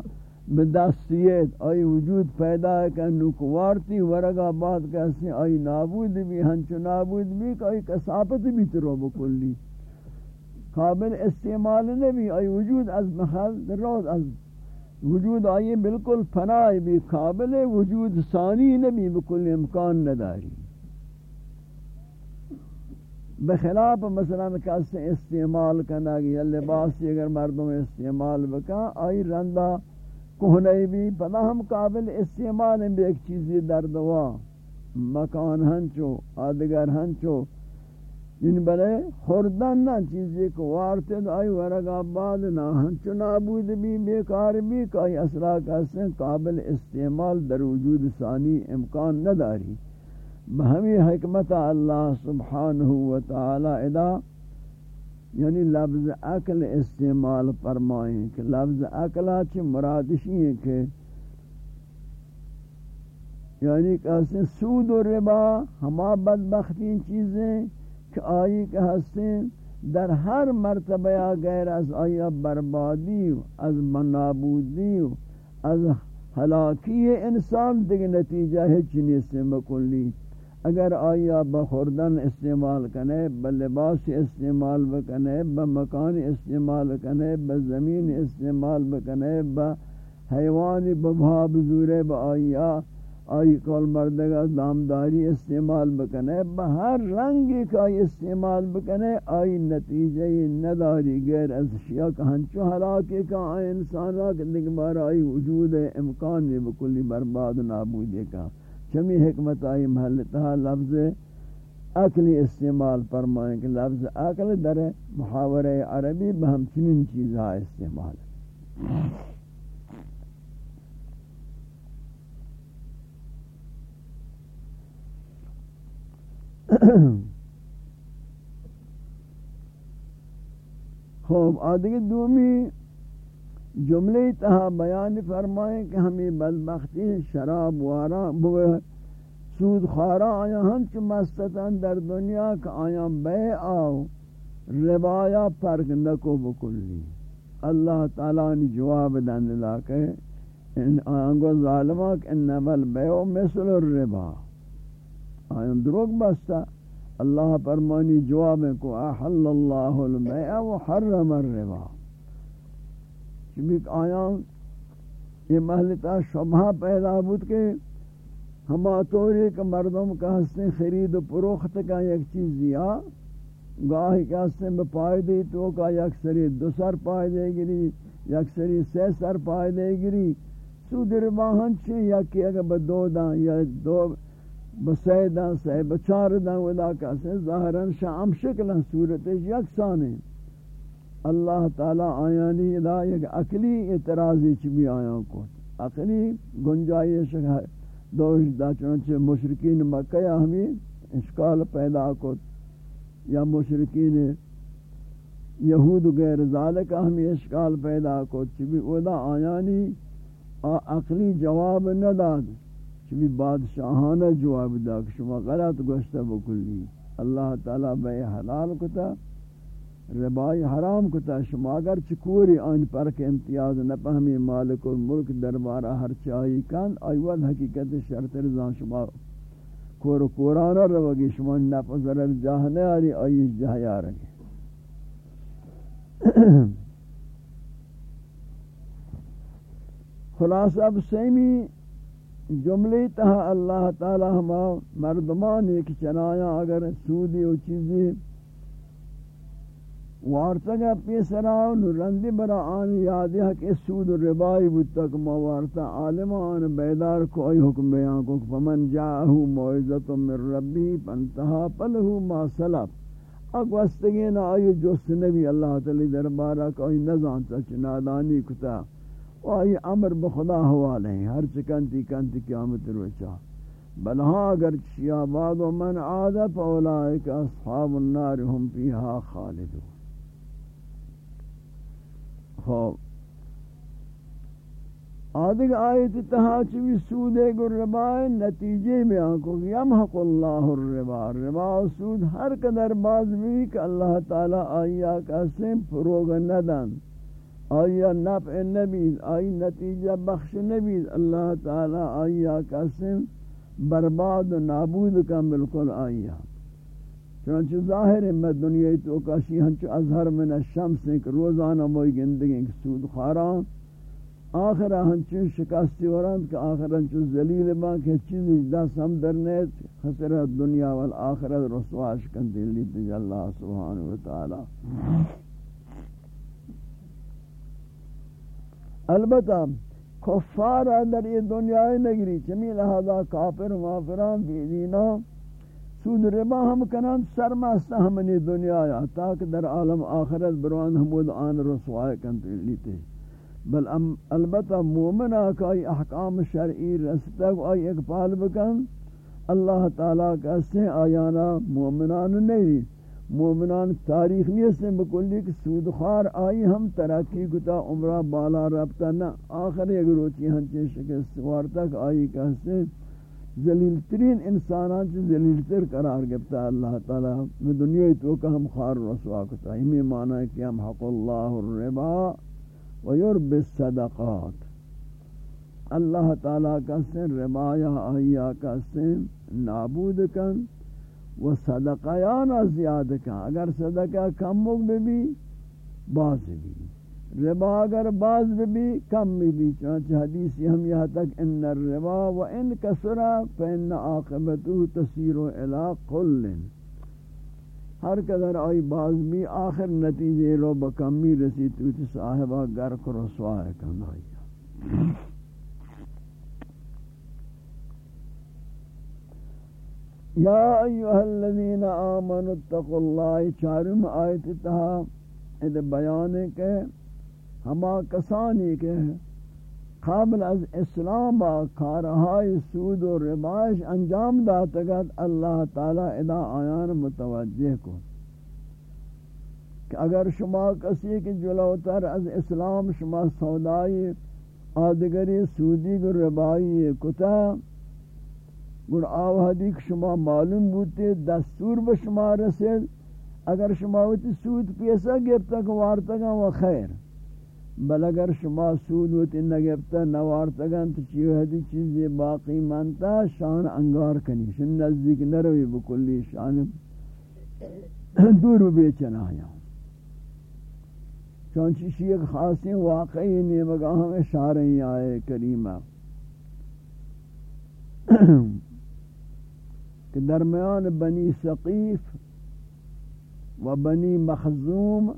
بدستیت آئی وجود پیدا ہے کہ نکوارتی ورگا بات کہتے آئی نابود بھی ہنچو نابود بھی کہ آئی کسافت بھی ترو بکلی. قابل استعمال نہیں بھی آئی وجود از محل روز از وجود آئی بالکل فنائی بھی قابل وجود ثانی نہیں بکل امکان نداری. بخلاف مثلا کسی استعمال کرنا گیا لباسی اگر مردم استعمال بکا آئی رندہ کوہنے بھی پدا ہم قابل استعمال ہیں بھی ایک چیزی در دوا، مکان ہنچو آدگر ہنچو یعنی بلے خوردن نہ چیزی کو وارتے دو، آئی ورگا بعد نہ ہنچو، نابود بھی، بیکار بھی کئی اصلاح کہتے ہیں، قابل استعمال در وجود ثانی امکان نہ داری بہمی حکمت اللہ سبحانہ وتعالی ادا یعنی لفظ عقل استعمال فرمائیں کہ لفظ عقلہ چھ مرادشی ہیں کہ یعنی کہتے ہیں سود و ربا، ہما بدبختی چیزیں کہ آئی کہ ہستیں در ہر مرتبہ غیر از آیا بربادی از منابودی از حلاکی انسان دیکھ نتیجہ ہے چنی سے مکلی اگر آیا بخوردن استعمال کنے، بلباس استعمال بکنے، بمکان استعمال کنے، بزمین استعمال بکنے، بحیوان ببھاب زورے با آیا آئی کول مردگا دامداری استعمال بکنے، بہر رنگی کا استعمال بکنے، آئی نتیجہ نداری غیر از شیعہ ہنچو حلاکے کا آئی انسان را کہ بار آئی وجود امکان بکلی برباد نابودے کا۔ چمی حکمت آئی محلتہ لفظ عقلی استعمال فرمائیں کہ لفظ عقل در محاور عربی بہم چنین چیزہ استعمال خوب، آدھگی دومی جملے تہا بیان فرمائیں کہ ہمیں بدبختی، شراب، وارا سود خارا آیا ہم چو مستتاں در دنیا کا آیا بے آو ربایا پرک نکو بکلی۔ اللہ تعالیٰ نے جواب دن لاکے ان آنگو ظالمہ کہ انما البیع مثل الربا۔ آئین دروگ بستا، اللہ فرمانی جواب کو، احل اللہ البیع و حرم الربا چبک آیان یہ محلتا شبہ پیدا بود کہ ہما طوری کہ مردم کا حسن خرید و پروخت کا یک چیز دیا، گاہی کا حسن بپائی دی تو کا یک سری دو سر پائے دے گری، یک سری سی سر پائے دے گری۔ سود رباہن چھے یا کہ اگر بدو داں یا دو بسیدہ سے بچار دن ودا کسے ظاہران شام شکلن صورتش یکسان ہیں اللہ تعالی آیانی ادا یک اقلی اعتراضی چی بھی آیان کو اقلی گنجائش ہے. دوش دا چنانچہ مشرکین مکہ یا ہمیں اشکال پیدا کو یا مشرکین یہود غیر ذالک ہمیں اشکال پیدا کو چی بھی ادا آیانی اقلی جواب نہ داد چمی بادشاہانہ جواب دا کہ شما غلط گوشتا بکلی. اللہ تعالی بے حلال کتا. ربائی حرام کتا شما، اگر چکوری آن پر کے امتیاز نہ پہمی مالک و ملک دربارہ ہر چاہی کن آئیوال حقیقت شرط رضان شما کور کورانا روگی، شما نفع ضرر جاہنے آری آئی جاہی آرگی خلاص اب سیمی جملے تہا اللہ تعالی ہما مردمان ایک چنایا، اگر سودی و چیزی وارتگا پیسراو نرندی برا آن یادی حق اس سود ربائی بودتا کما وارتا عالمان بیدار کو ای حکم بیان کو فمن جاہو موعظت من ربی پنتہا پلہو ما سلف۔ اک وستگین آئی جس نبی اللہ تعالی دربارہ کو ای نزانتا چنادانی کتا۔ وائی امر بخدا حوالے ہیں، ہر چکنتی کنتی قیامت روچا بل ہاں اگر چیا بعد و من عاد فاولائک اصحاب النار ہم فیہا خالدون۔ خوب آدھگ آیت تحاچوی سودے گر ربائے نتیجے میں آنکو یمحق اللہ الربا. ربا سود ہر قدر باز بھی کہ اللہ تعالی آئیا کا سم فروغ ندن آیا نفع نبید آئی نتیجہ بخش نبید اللہ تعالی آیا قسم برباد و نابود کا بالکل آیا چنانچہ ظاہر ہے میں دنیا تو کاشی ہنچو اظہر من الشمس ایک روزانہ موئی گندگی سود خاران آخر ہنچو شکستی ورند کہ آخر ہنچو ذلیل بان کہ چیزی دست ہم درنیت خسر دنیا والآخرت رسواش کن دلی تجا اللہ سبحانہ وتعالی۔ البتہ کفار در یہ دنیا نگری چمی لہذا کافر مافران بھی سود ربا ہم کنان سرمست ہمنی دنیا یا تاک در عالم آخرت بروان ہمود آن رسوائے کنتے لیتے۔ بل البتہ مومن آکائی احکام شرعی رستگ آئی اقبال بکن، اللہ تعالیٰ کا سے آیانا مومنان نہیں مومنان تاریخ نہیں سے بکلی کہ سود خار آئی ہم ترقی کتا عمرہ بالا رابطہ نہ۔ آخر ایک روچی ہنچے شکست وارتک آئی کہتے ذلیل ترین انسانان چ ذلیل تر قرار گفتا اللہ تعالی میں دنیا تو کہ ہم خار رسوا کتا ہمیں معنی ہے کہ ہم حق اللہ الربا و یرب الصدقات۔ اللہ تعالی کا سے ربا یا آیا کا سے نابود کن و صدقہ یا نہ زیادہ کن۔ اگر صدقہ کم مگ بھی، باز بھی۔ ربا، اگر باز بھی کم بھی بھی چانچہ حدیثی ہم یہاں تک ان الربا و ان کسرا، فإن عاقبتو تسیر الى قل۔ ہر قدر آئی باز بھی آخر نتیجے رو بکمی رسی تو تی صاحبہ گر کو رسوائے کن آئی یا ایوہ الذین آمنوا، اتقوا اللہ، چارم آیت تہا، اد بیان کے ہما کسانی کے قابل از اسلام کارہائی سود و ربائش انجام داتگت اللہ تعالی ادا آیان متوجہ کو کہ اگر شما کسی کی جلوتر از اسلام شما سودائی آدگری سودی گر ربائی کتا گر آوہدی کہ شما معلوم بوتے دستور بشما رسید اگر شما ہوتی سود پیسا گفتا کہ وارتگا و خیر بل اگر شما سود و ہوتی نگفتا نوارتگا تو چیو حدی چیزی باقی مانتا، شان انگار کنی. شن نزدیک نروی بکلی، شان دور بیچنا آیا چونچہ شیخ خاصی واقعی نیمگاہ ہمیں شارعی آئے، کریمہ. کہ درمیان بنی سقیف و بنی مخزوم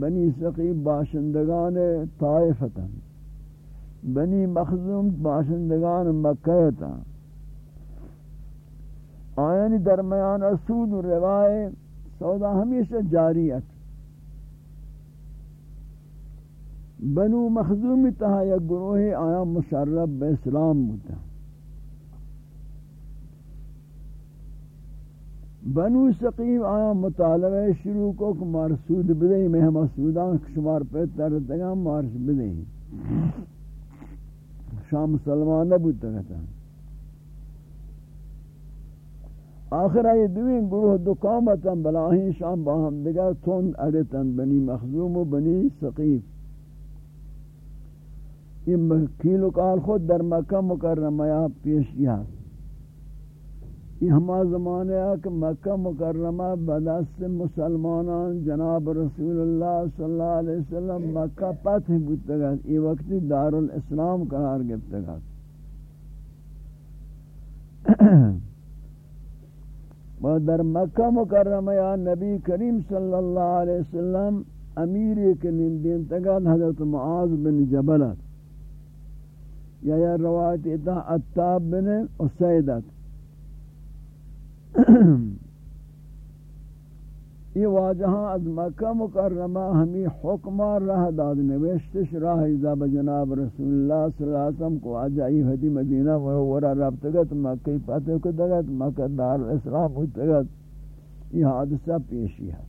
بنی سقیب باشندگان طائفتا بنی مخزوم باشندگان مکہتا آیانی درمیان سود و روائے سودا ہمیشہ جاریت بنو مخزوم تہا یک گروہ آیا مشرب اسلام ہوتا بنو سقیم آیا مطالبہ شروع کو کہ مارسود بدئی میں ہم سودان شمار پہ تردگا مارش بدئی شام مسلمان نبود تکتا آخر آئی دوین گروہ دو کامتاں بلاہین شام باہم دگا تون اڑتاں بنی مخزوم و بنی سقیم یہ کیلو کال خود در مکہ مکرمہ پیش کیا یہ ہما زمانے ہے کہ مکہ مکرمہ بدست مسلمانان جناب رسول اللہ صلی اللہ علیہ وسلم مکہ پتھ بودتگت یہ وقتی دار الاسلام قرار گفتگت و در مکہ مکرمہ یا نبی کریم صلی اللہ علیہ وسلم امیر کے نندین تگت حضرت معاذ بن جبلت یا یا روایت اتنا اتاب بن اسیدت یہ واجہاں از مکہ مکرمہ ہمیں حکمہ رہ داد نوشتش راہ ازاب جناب رسول اللہ صلی اللہ علیہ وسلم کو آجائی حدی مدینہ ورہ رابطگت مکہ پتہ کو مکہ دار اسلام ہوتگت یہ حادثہ پیشی ہے۔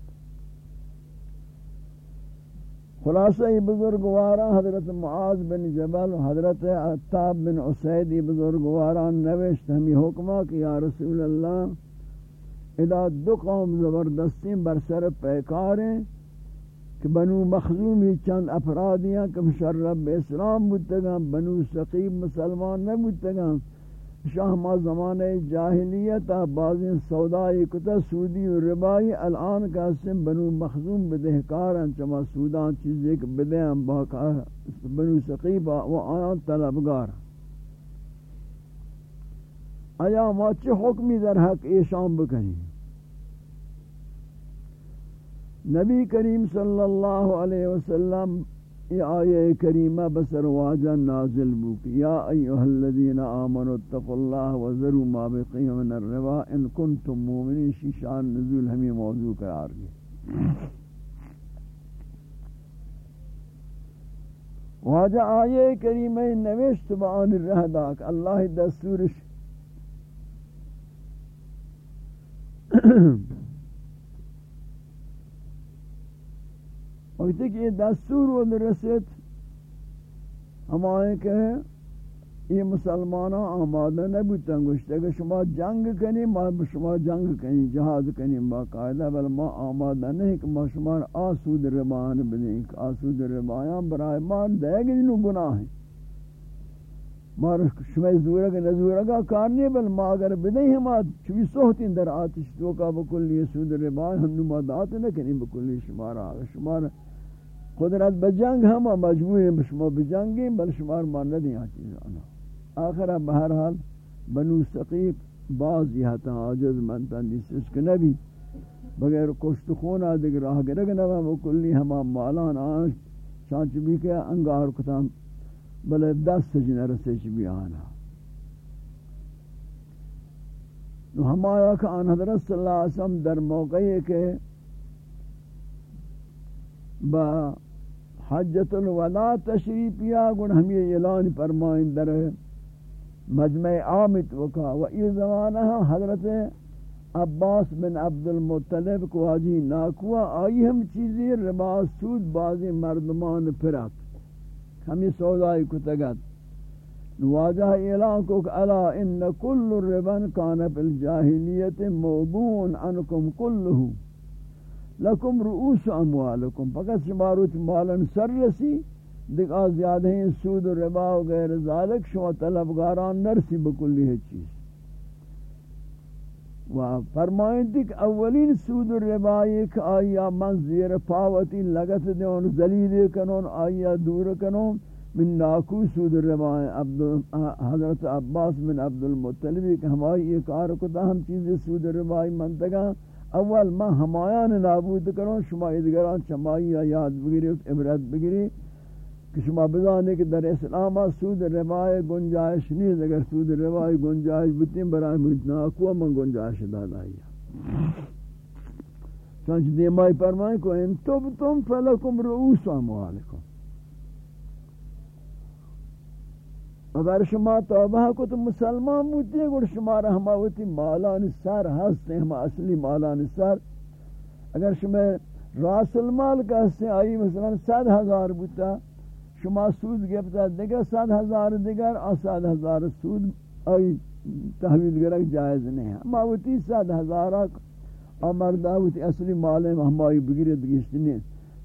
خلاصہ یہ بزرگوارا حضرت معاذ بن جبل و حضرت عطاب بن عسید، یہ بزرگوارا نوشت ہمیں حکمہ کہ یا رسول اللہ ادا دو قوم زبردستی بر سر پیکار ہیں کہ بنو مخزومی چند افرادیاں کہ مشرب اسلام بودتگاں، بنو سقیب مسلمان نہ بودتگاں شاہ ما زمانہ جاہلیت بعضی سودائی کتا، سودی و ربائی۔ الان کا سم بنو مخزوم بدہکاراں چما سودان چیزیں کہ بدہاں باقا بنو سقیب و آیان طلبگار۔ آیا ما چه حکمی در حق ایشان بکنی؟ نبی کریم صلی اللہ علیہ وسلم یہ آیہ کریمہ بسر واجہ نازل بوک یا ایوہ الذین آمنوا اتقوا اللہ وذروا ما بقی من الربا ان کنتم مومنین۔ شیشان نزول ہمیں موضوع قرار گئے واجہ آیہ کریمہ نوشت بآن الرہداک اللہ دستورش۔ وقتی کہ یہ دستور و رسید ہمائے کہ یہ مسلمانوں آمادہ نبوتاں گوشتے کہ شما جنگ کنی ما شما جنگ کنی جہاد کنی باقاعدہ بل ما آمادہ نہیں کہ ما شما آسود ربان بدیں کہ آسود ربایاں برای ما دے گنو گناہ ہیں ما شما زورہ کہ نزورہ کا کار نہیں بل ما اگر بدیں ہم چوی سوہتیں در آتش تو کا بکلی سود ربایاں ہم نمادات نہ کنی بکلی شما را شما را قدرت بجنگ ہم مجبور ہیں شما بجنگیں بل شمار مان نہ دیں چیز انا آخر بہرحال بنو ثقیف بعض یہ تا عاجز منتا نیسس کہ نبی. بغیر کشت خون آدھگ راہ گرگ نبا وکلی ہما مالان آنش چانچ بھی کہ انگار کتام بلے دس سجن رسیچ بھی آنا. نو ہمایا کہ آن حضرت صلی اللہ علیہ وسلم در موقعی کہ با حجت الوداع تشریف یا گن ہم یہ اعلان فرمائیں در مجمع عامت وکا و یہ زمانہ حضرت عباس بن عبد المطلب کو آجی ناکوا آئی ہم چیزی رباس سود بازی مردمان پرک ہمی سودائی کتگت نواجہ اعلان کو کہ الا ان کل ربن کان فی الجاہلیت موضوع عنکم کلہو۔ لکم رؤوس اموالکم فقط شما روچ مالن سر رسی دیکھ زیادہ ہیں، سود و ربا و غیر ذالک، شما طلبگاران نرسی بکلی ہے چیز. و فرمائیں دیکھ اولین سود و ربا ایک آیا من زیر پاوتی لگت دیون زلیل کنون، آیا دور کنون. من ناکو سود و ربا حضرت عباس من عبد المطلبی کہ ہماری ایک آرکتا ہم چیز سود و ربا منتگاں اول ما ہمایان نابود کروں شما ادگران چمائی یاد بگیری، عبرت بگیری کہ شما بزانے کہ در اسلام سود ربای گنجائش نہیں اگر سود ربای گنجائش بتیں برای مجھنا کو من گنجائش دادا ہی چونچہ دیمائی فرمائیں کو ان تب تم فلکم رؤوس اموالکم. اگر شما توبہ کو تو مسلمان بودتے ہیں شما رحمہ مالان سر ہستے ہم اصلی مالان سر۔ اگر شما راس المال کا ہستے آئی، مثلا سات ہزار بودتا شما سود گفتا دیگر سات ہزار، دیگر اور سات ہزار سود آئی، تحویل گرک جائز نہیں۔ ہے ہما ہوتی سات ہزار اور ہوتی اصلی مال ہمائی بگرد گشتنی۔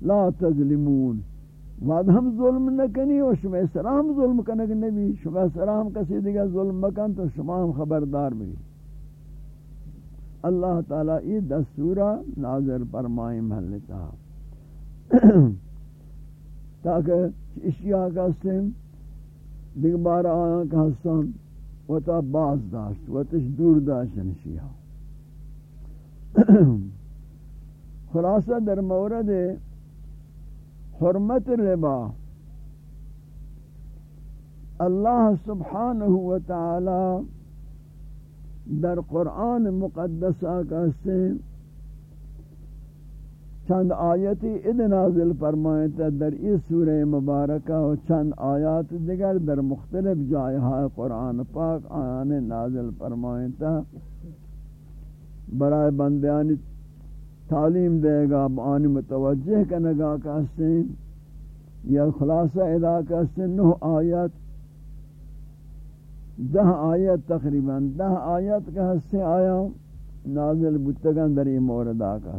لا تظلمون۔ بعد ہم ظلم نہ کنی اور شما سلام ظلم کنگ نبی، شما سلام کسی دیگر ظلم مکن تو شما ہم خبردار بھی اللہ تعالی یہ دستورہ ناظر فرمائے محلتا تاکہ اشیاء کا سن دیگر بار آیا کا حسن و تا باز داشت و تش دور داشت اشیاء۔ خلاصہ در مورد ہے حرمت ربا اللہ سبحانہ و تعالی در قرآن مقدسہ کا سے چند آیتی اد نازل فرمائتا در اس سورہ مبارکہ و چند آیات دیگر در مختلف جائے قرآن پاک آیان نازل فرمائتا برائے بندیانی تعلیم دے گا بانی متوجہ کا نگاہ کا سین یا خلاصہ ادا کا سین نو آیت، دہ آیت تقریباً، دہ آیت کا حصے آیا، نازل بتگن در یہ موردہ کا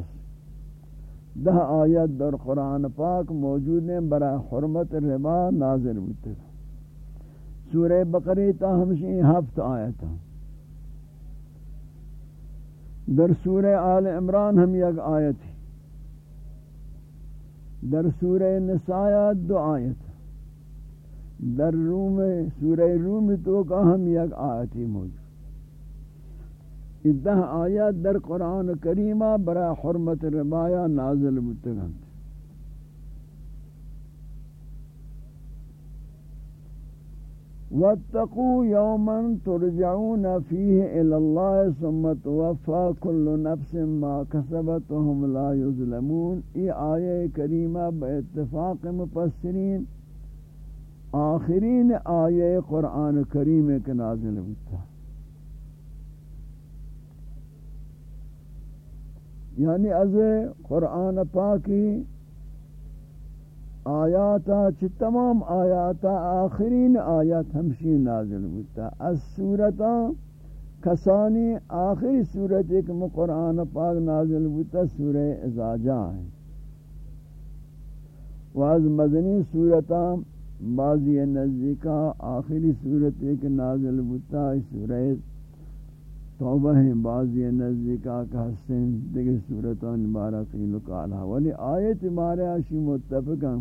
دہ آیت در قرآن پاک موجود ہیں برای حرمت ربا نازل بتگن سورہ بقری تا ہمشی ہفت آیت ہیں۔ در سورہ آل عمران ہم یک آیت ہے۔ در سورہ نساء دو آیت در روم، سورہ روم تو کا ہم یک آیت ہی موجود ادہ آیات در قرآن کریمہ برا حرمت ربایا نازل بتگند واتقوا يوما ترجعون فيه إلى الله ثم توفى كل نفس ما كسبت وهم لا يظلمون ای آیه کریمه باتفاق مفسرین، آخرین آیه قرآن کریم کے نازل ہوتا یعنی از قرآن پاکی آیاتا چی تمام آیاتا آخرین آیات ہمشی نازل ہوتا۔ از سورتا کسانی آخری سورت ایک قرآن پاک نازل ہوتا سورہ ازاجہ ہے۔ واز مدنی سورتا بعضی نزدیکا آخری سورت ایک نازل ہوتا سورہ توبہ ہیں بعضی نزدیکا کا حسن دیگر سورتان بارقی لکالہ ولی آیت مارے آشی متفقہ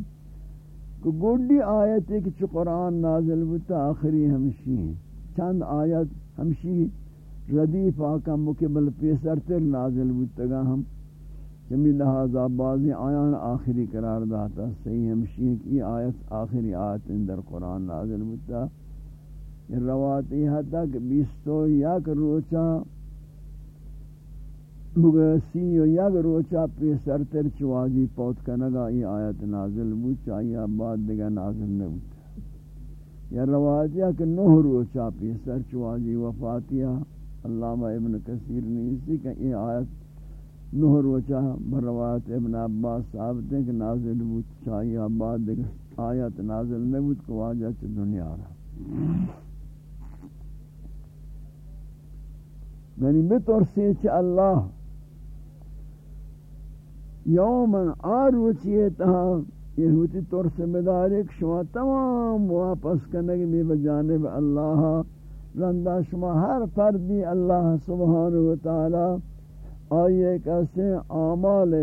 کہ گوڑی آیت ہے کہ قرآن نازل بتا آخری ہمشی ہیں۔ چند آیت ہمشی ردیف آکا مکبل پیسر تر نازل بتا گا ہم۔ جمی لہذا بعضی آیان آخری قرار داتا، صحیح ہمشی ہیں کہ یہ آیت آخری آیت اندر قرآن نازل بتا رواتی حتی کہ بیستو یک روچا بگسی و یک روچا پیسر تر چوازی پوت کنگا، ای آیت نازل بود چاہیے بعد دیگا نازل نبود. یا روایتیا کہ نوہ روچا پیسر چوازی وفاتیا علامہ ابن کثیر نے اسی کہ یہ آیت نوہ روچا بروایت ابن عباس ثابت ہے کہ نازل بود چاہیے بعد دیگا آیت نازل نبود کو واجہ چھ دنیا رہا یعنی بطور سے اللہ یومن آروچی تہا یہ ہوتی طور سے مدارک شما تمام واپس کرنے میں بجانب اللہ رندہ شما ہر فردی اللہ سبحانہ وتعالی آئیے کیسے آمال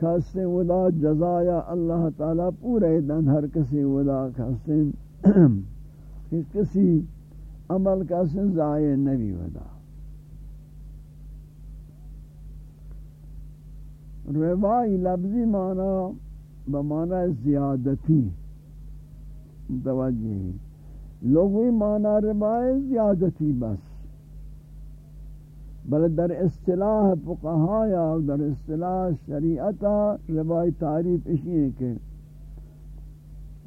کیسے ودا جزایا اللہ تعالی پورے دن ہر کسی ودا کیسے کسی عمل کیسے ضائع نبی ودا روائی لفظی معنی بمعنی زیادتی. متوجہ لغوی معنی روائی زیادتی بس. بل در اصطلاح فقہایا در اصطلاح شریعتا روائی تعریف اسی ہے کہ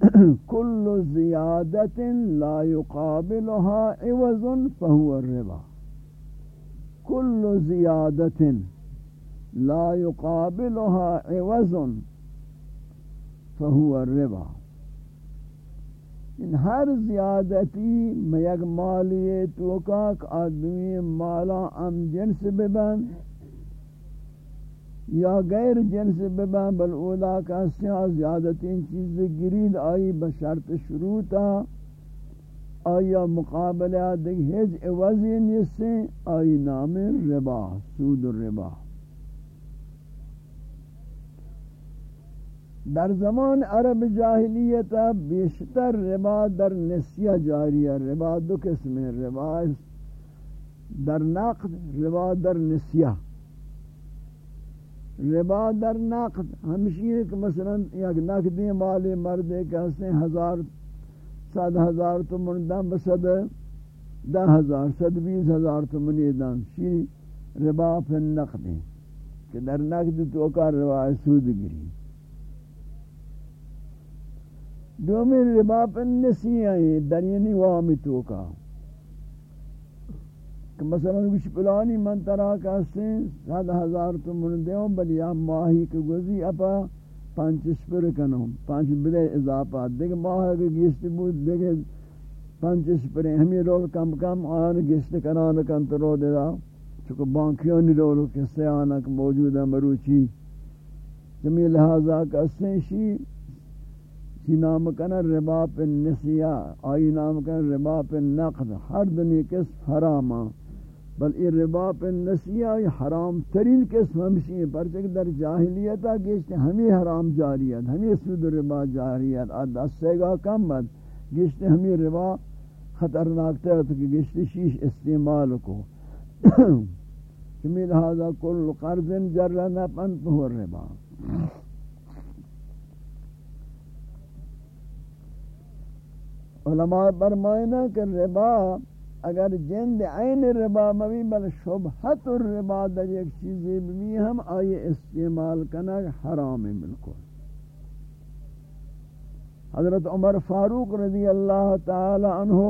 کل زیادت لا يقابلها عوض فهو الربا. کل زیادت لا يقابلها عوض، فهو الربا. ان ہر زیادتی میگ مالی توکاک آدمی مالا ام جنس ببن یا غیر جنس ببن، بل اولا کا سیاہ زیادتی چیز گرید آئی بشرط شروطا، آیا مقابلہ دیکھ ہج عوضی نیسے آئی نام ربا، سود الربا در زمان عرب جاہلیت بیشتر ربا در نسیہ جاری ہے ربا دو قسم ہے ربا در نقد، ربا در نسیہ۔ ربا در نقد ہمشی کہ مثلا یک نقدی مالی مرد کہتے ہیں ہزار، صد ہزار تو مندم بسد دہ ہزار، صد بیس ہزار تو منیدان شی ربا پھر نقد کہ در نقد تو کا ربا سود گری۔ دومی ربا پر نسی آئی درینی وامی توکا کہ مثلا کچھ پلانی من ترا کہستے سات ہزار تو من دیوں بلی آپ ماہی کے گزی اپا پانچ سپر کنوں پانچ بلے اضافہ۔ دیکھ ماہ کے گیشت بود، دیکھ پانچ سپر ہمیں رول کم کم آن گیشت کنان کن تو رو دے دا چکہ بانکیوں نی رولو کسے آنک موجود ہے مروچی۔ جمی لہذا کہستے شی چی نام کنا ربا پہ نسیہ، آئی نام کنا ربا پہ نقد، ہر دنی کس حراما ہاں۔ بل ای ربا پہ نسیہ، یہ حرام ترین قسم ہمشی ہے پرچک در جاہلیتا گیشتے ہمیں حرام جاریت ہمیں سود ربا جاریت آج دس سیگا کم بد۔ گیشتے ہمیں ربا خطرناک تر تو کہ گیشتے شیش استعمال کو۔ کمی لہذا کل قرض جرنا پن پہور ربا۔ علماء برمائنا کہ ربا اگر جند عین ربا مبی بل شبہت الربا در ایک چیزی بھی ہم آئی استعمال کرنا حرام بالکل۔ حضرت عمر فاروق رضی اللہ تعالی عنہ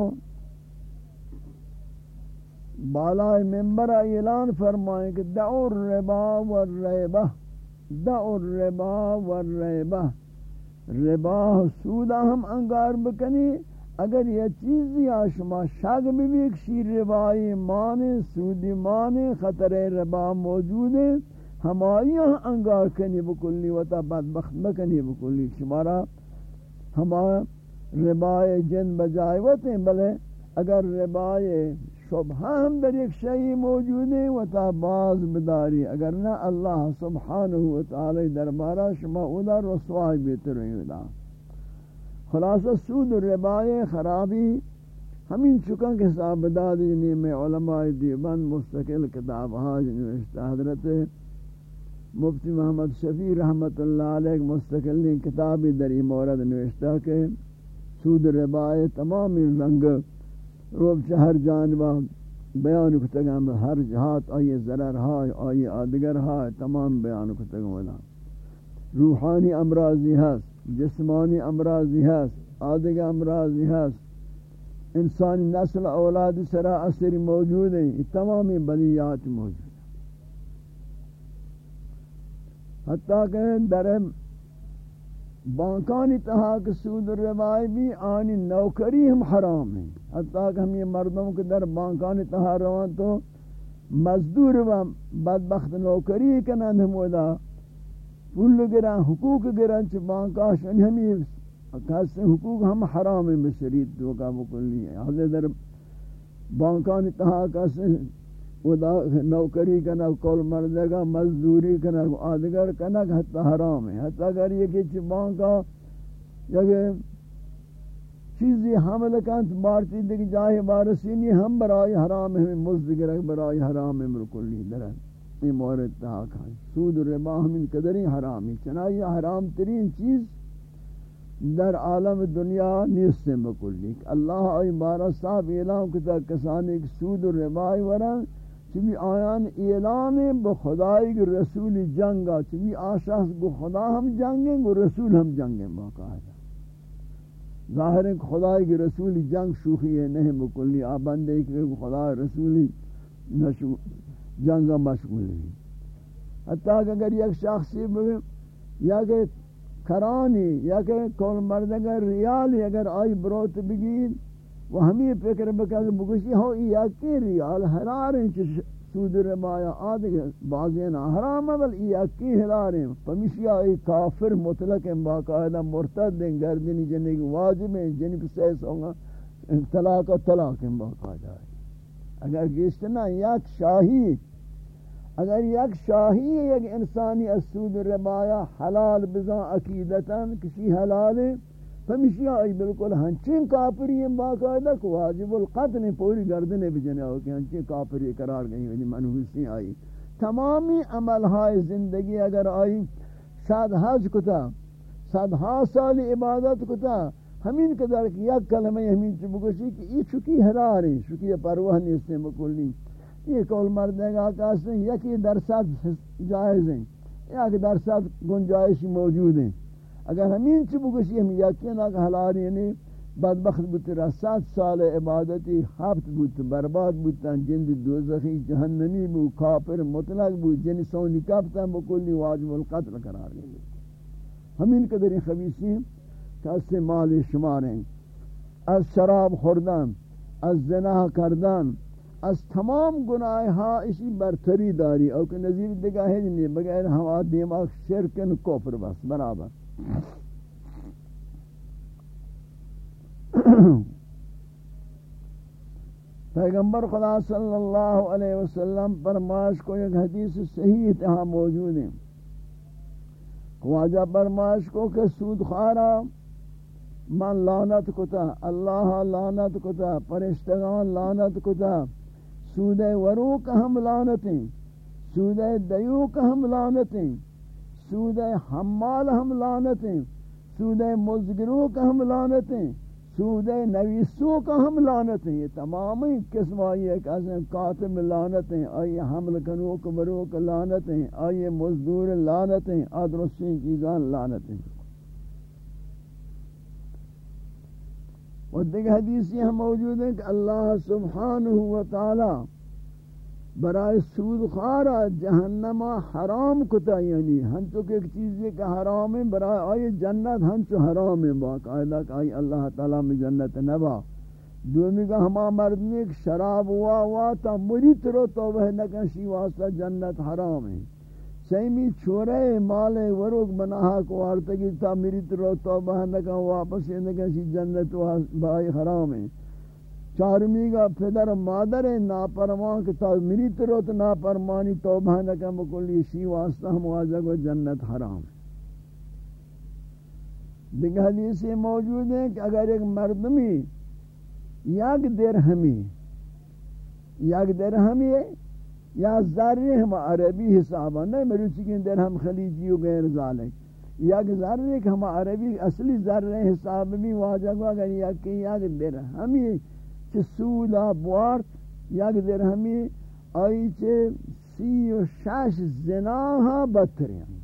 بالائے ممبر اعلان فرمائیں کہ دعو الربا والریبہ، دعو الربا والریبہ۔ ربا سودا ہم انگار بکنی اگر یہ چیزی آشما شاگ بھی بھی شیر ربائی مانے سودی مانے خطر ربا موجود ہے ہمائی ہاں انگار کنی بکلی وطا بدبخت بکنی بکلی شمارا۔ ہمارا ربائے جن بجائے وطیں بلے اگر ربائے شبہ ہم در ایک شئی موجود ہے وطا باز بداری۔ اگر نہ اللہ سبحانہ وتعالی دربارہ شما اولا رسوائی بیتر ہوئی خلاصہ سود ربائے خرابی ہمیں چکن کے صاحب داد جنہی میں علماء دیوبند مستقل کتاب ہاں یعنی جنہی حضرت مفتی محمد شفیع رحمت اللہ علیہ مستقل کتابی در ای مورد نوشتہ کے سود ربائے تمام رنگ روب چہر جانبا بیان کتگم ہر جہات آئی ضرر ہائے آئی آدگر ہائے، تمام بیان کتگم روحانی امراضی ہست جسمانی امراضی ہست آدگر امراضی ہست انسانی نسل اولاد سرا اثر موجود ہیں تمامی بلیات موجود حتیٰ کہ در بانکانی تہا کہ سود روائی بھی آنی نوکری ہم حرام ہیں. حتیٰ کہ ہم یہ مردوں کے در بانکانی تہا روان تو مزدور و بدبخت نوکری کنند ہم ادا پول گران، حقوق گران چھ بانکاش ان ہمی کہتے حقوق ہم حرام ہیں بشریت دو کا بکلی ہے۔ حضرت در بانکانی تہا کہتے خدا نوکری کنا کول مردگا، مزدوری کنا آدگر کنا حتی حرام ہے حتی اگر یہ کہ چبان کا یہ چیزی حمل کنت مارتی دیکھ جاہی بارسینی ہم برائی حرام ہے مزدگر برائی حرام ہے ملکلی درہ یہ مورد تحاک ہے سود ربا ہم ان قدری حرامی چنائی حرام ترین چیز در عالم دنیا نیست مکلی اللہ آئی بارہ صاحب اعلان کتا کسانی سود و ورن، چمی آیان اعلان بخدای رسول جنگا چمی آشخص گو خدا ہم جنگیں گو رسول ہم جنگیں باقاعدہ ظاہر ہے کہ خدای کی رسول جنگ شوخی ہے، نہیں بکلی آبندے کہ خدا رسولی جنگا مشغول ہے حتیٰ کہ اگر یک شخصی یا کہ کرانی، یا کہ کول مرد اگر ریالی، اگر آئی بروت بگید وہ ہمیں فکر بکر بگوشی ہاں، ہو یا کی ریال حراریں چھ سود رمایا آدھے بعضین حرام بل یا کی حراریں۔ پمیشی آئی کافر مطلق ہیں، باقاعدہ مرتد ہیں، گردنی جنہی واجب ہیں جنہی پر سیس ہونگا طلاق و طلاق ہیں، باقاعدہ۔ ہے اگر گیشتنا یک شاہی اگر یک شاہی یک انسانی السود ربایا حلال بزا عقیدتا کسی حلال ہے فمشی آئی بالکل ہنچین کافری ہیں باقاعدہ کو واجب القتل پوری گردنے بجنے ہو کہ ہنچین کافری قرار گئی ونی منحوسی آئی تمامی عملہائے زندگی اگر آئی صد حج کتا، صد ہا سال عبادت کتا، ہمین قدر کہ یک کلمہ ہمین چی بگوشی کہ یہ چکی حرار ہیں چکی پروہ نہیں اس نے مکلی یہ کول مردے گا کہاستے ہیں یکی درصد جائز ہیں یک درصد گنجائش موجود ہیں۔ اگر ہمین چی بگوشی، ہم یقین آگا حلال یعنی بدبخت بودتا را، سات سال عبادتی حفت بودتا برباد بودتا جند دوزخی، جہنمی بود کافر، مطلق بود جن سونی کفتا بکلی واجب القتل قرار گئی۔ ہمین قدر این خبیصی کہ اس سے مال شماریں از شراب خوردن، از زنا کردن از تمام گناہ ہاں اسی برتری داری، او کہ نظیر دگاہ ہے جنہی بغیر ہوا دیماغ شرکن کوپر بس، برابر۔ پیغمبر خدا صلی اللہ علیہ وسلم فرماش کو ایک حدیث صحیح تہا موجود ہے۔ خواجہ فرماش کو کہ سود خارا من لعنت کتا، اللہ لعنت کتا پرشتگان لعنت کتا سود ورو کا ہم لعنتیں سود دیو کا ہم لعنتیں سود حمال ہم لانتیں سود مزگروں کا ہم لانتیں سود نویسوں کا ہم لانت ہیں یہ تمام قسم آئی ایک ایسے کاتب لانت آئی حمل کنوک بروک لانت ہیں آئی مزدور لانت ہیں آدرسین چیزان لانت ہیں اور دیکھ حدیثی ہم موجود ہیں کہ اللہ سبحانہ وتعالی برائے سود خارا جہنم حرام کتا یعنی ہنچو کہ ایک چیز یہ کہ حرام ہے، برائے آئی جنت ہنچو حرام ہے باقاعدہ کہ آئی اللہ تعالیٰ میں جنت نبا۔ دومی کا ہما مردمی ایک شراب ہوا ہوا تا مریت رو توبہ نکنشی، واسطہ جنت حرام ہے۔ سیمی چھوڑے، مالے وروک بناہا کو آرتگی تا مریت رو توبہ نکن واپس نکنشی جنت بائی حرام ہے۔ چارمی کا پدر مادر ناپرمان کہ تا میری ترو تو ناپرمانی توبہ نکا مکلی شی واسطہ ہم واجہ جنت حرام ہے۔ دیکھ حدیث موجود ہے کہ اگر ایک مردمی یک درہمی یک درہمی ہے یا ذرے ہم عربی حسابہ نہیں مروچی کہ درہم خلیجی و غیر ذالک یک ذرے کہ ہم عربی، اصلی ذرے حساب بھی واجہ گوا گر یا اگر یک درہمی ہے چه سودا بوارت یک درهمی آئی چه سی و شش زنا ها بدترین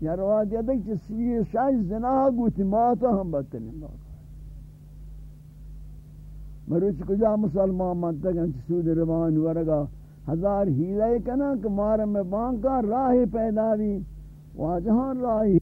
یا روایت یاد ہے کہ سی و شش زنا ها گوتی ماتا ہم بدترین مروچ کجا مسلمان منتا کہ سود روان ورگا. ہزار ہیلے کنا کہ میں بانکا راہ پیدا بھی واجہان راہی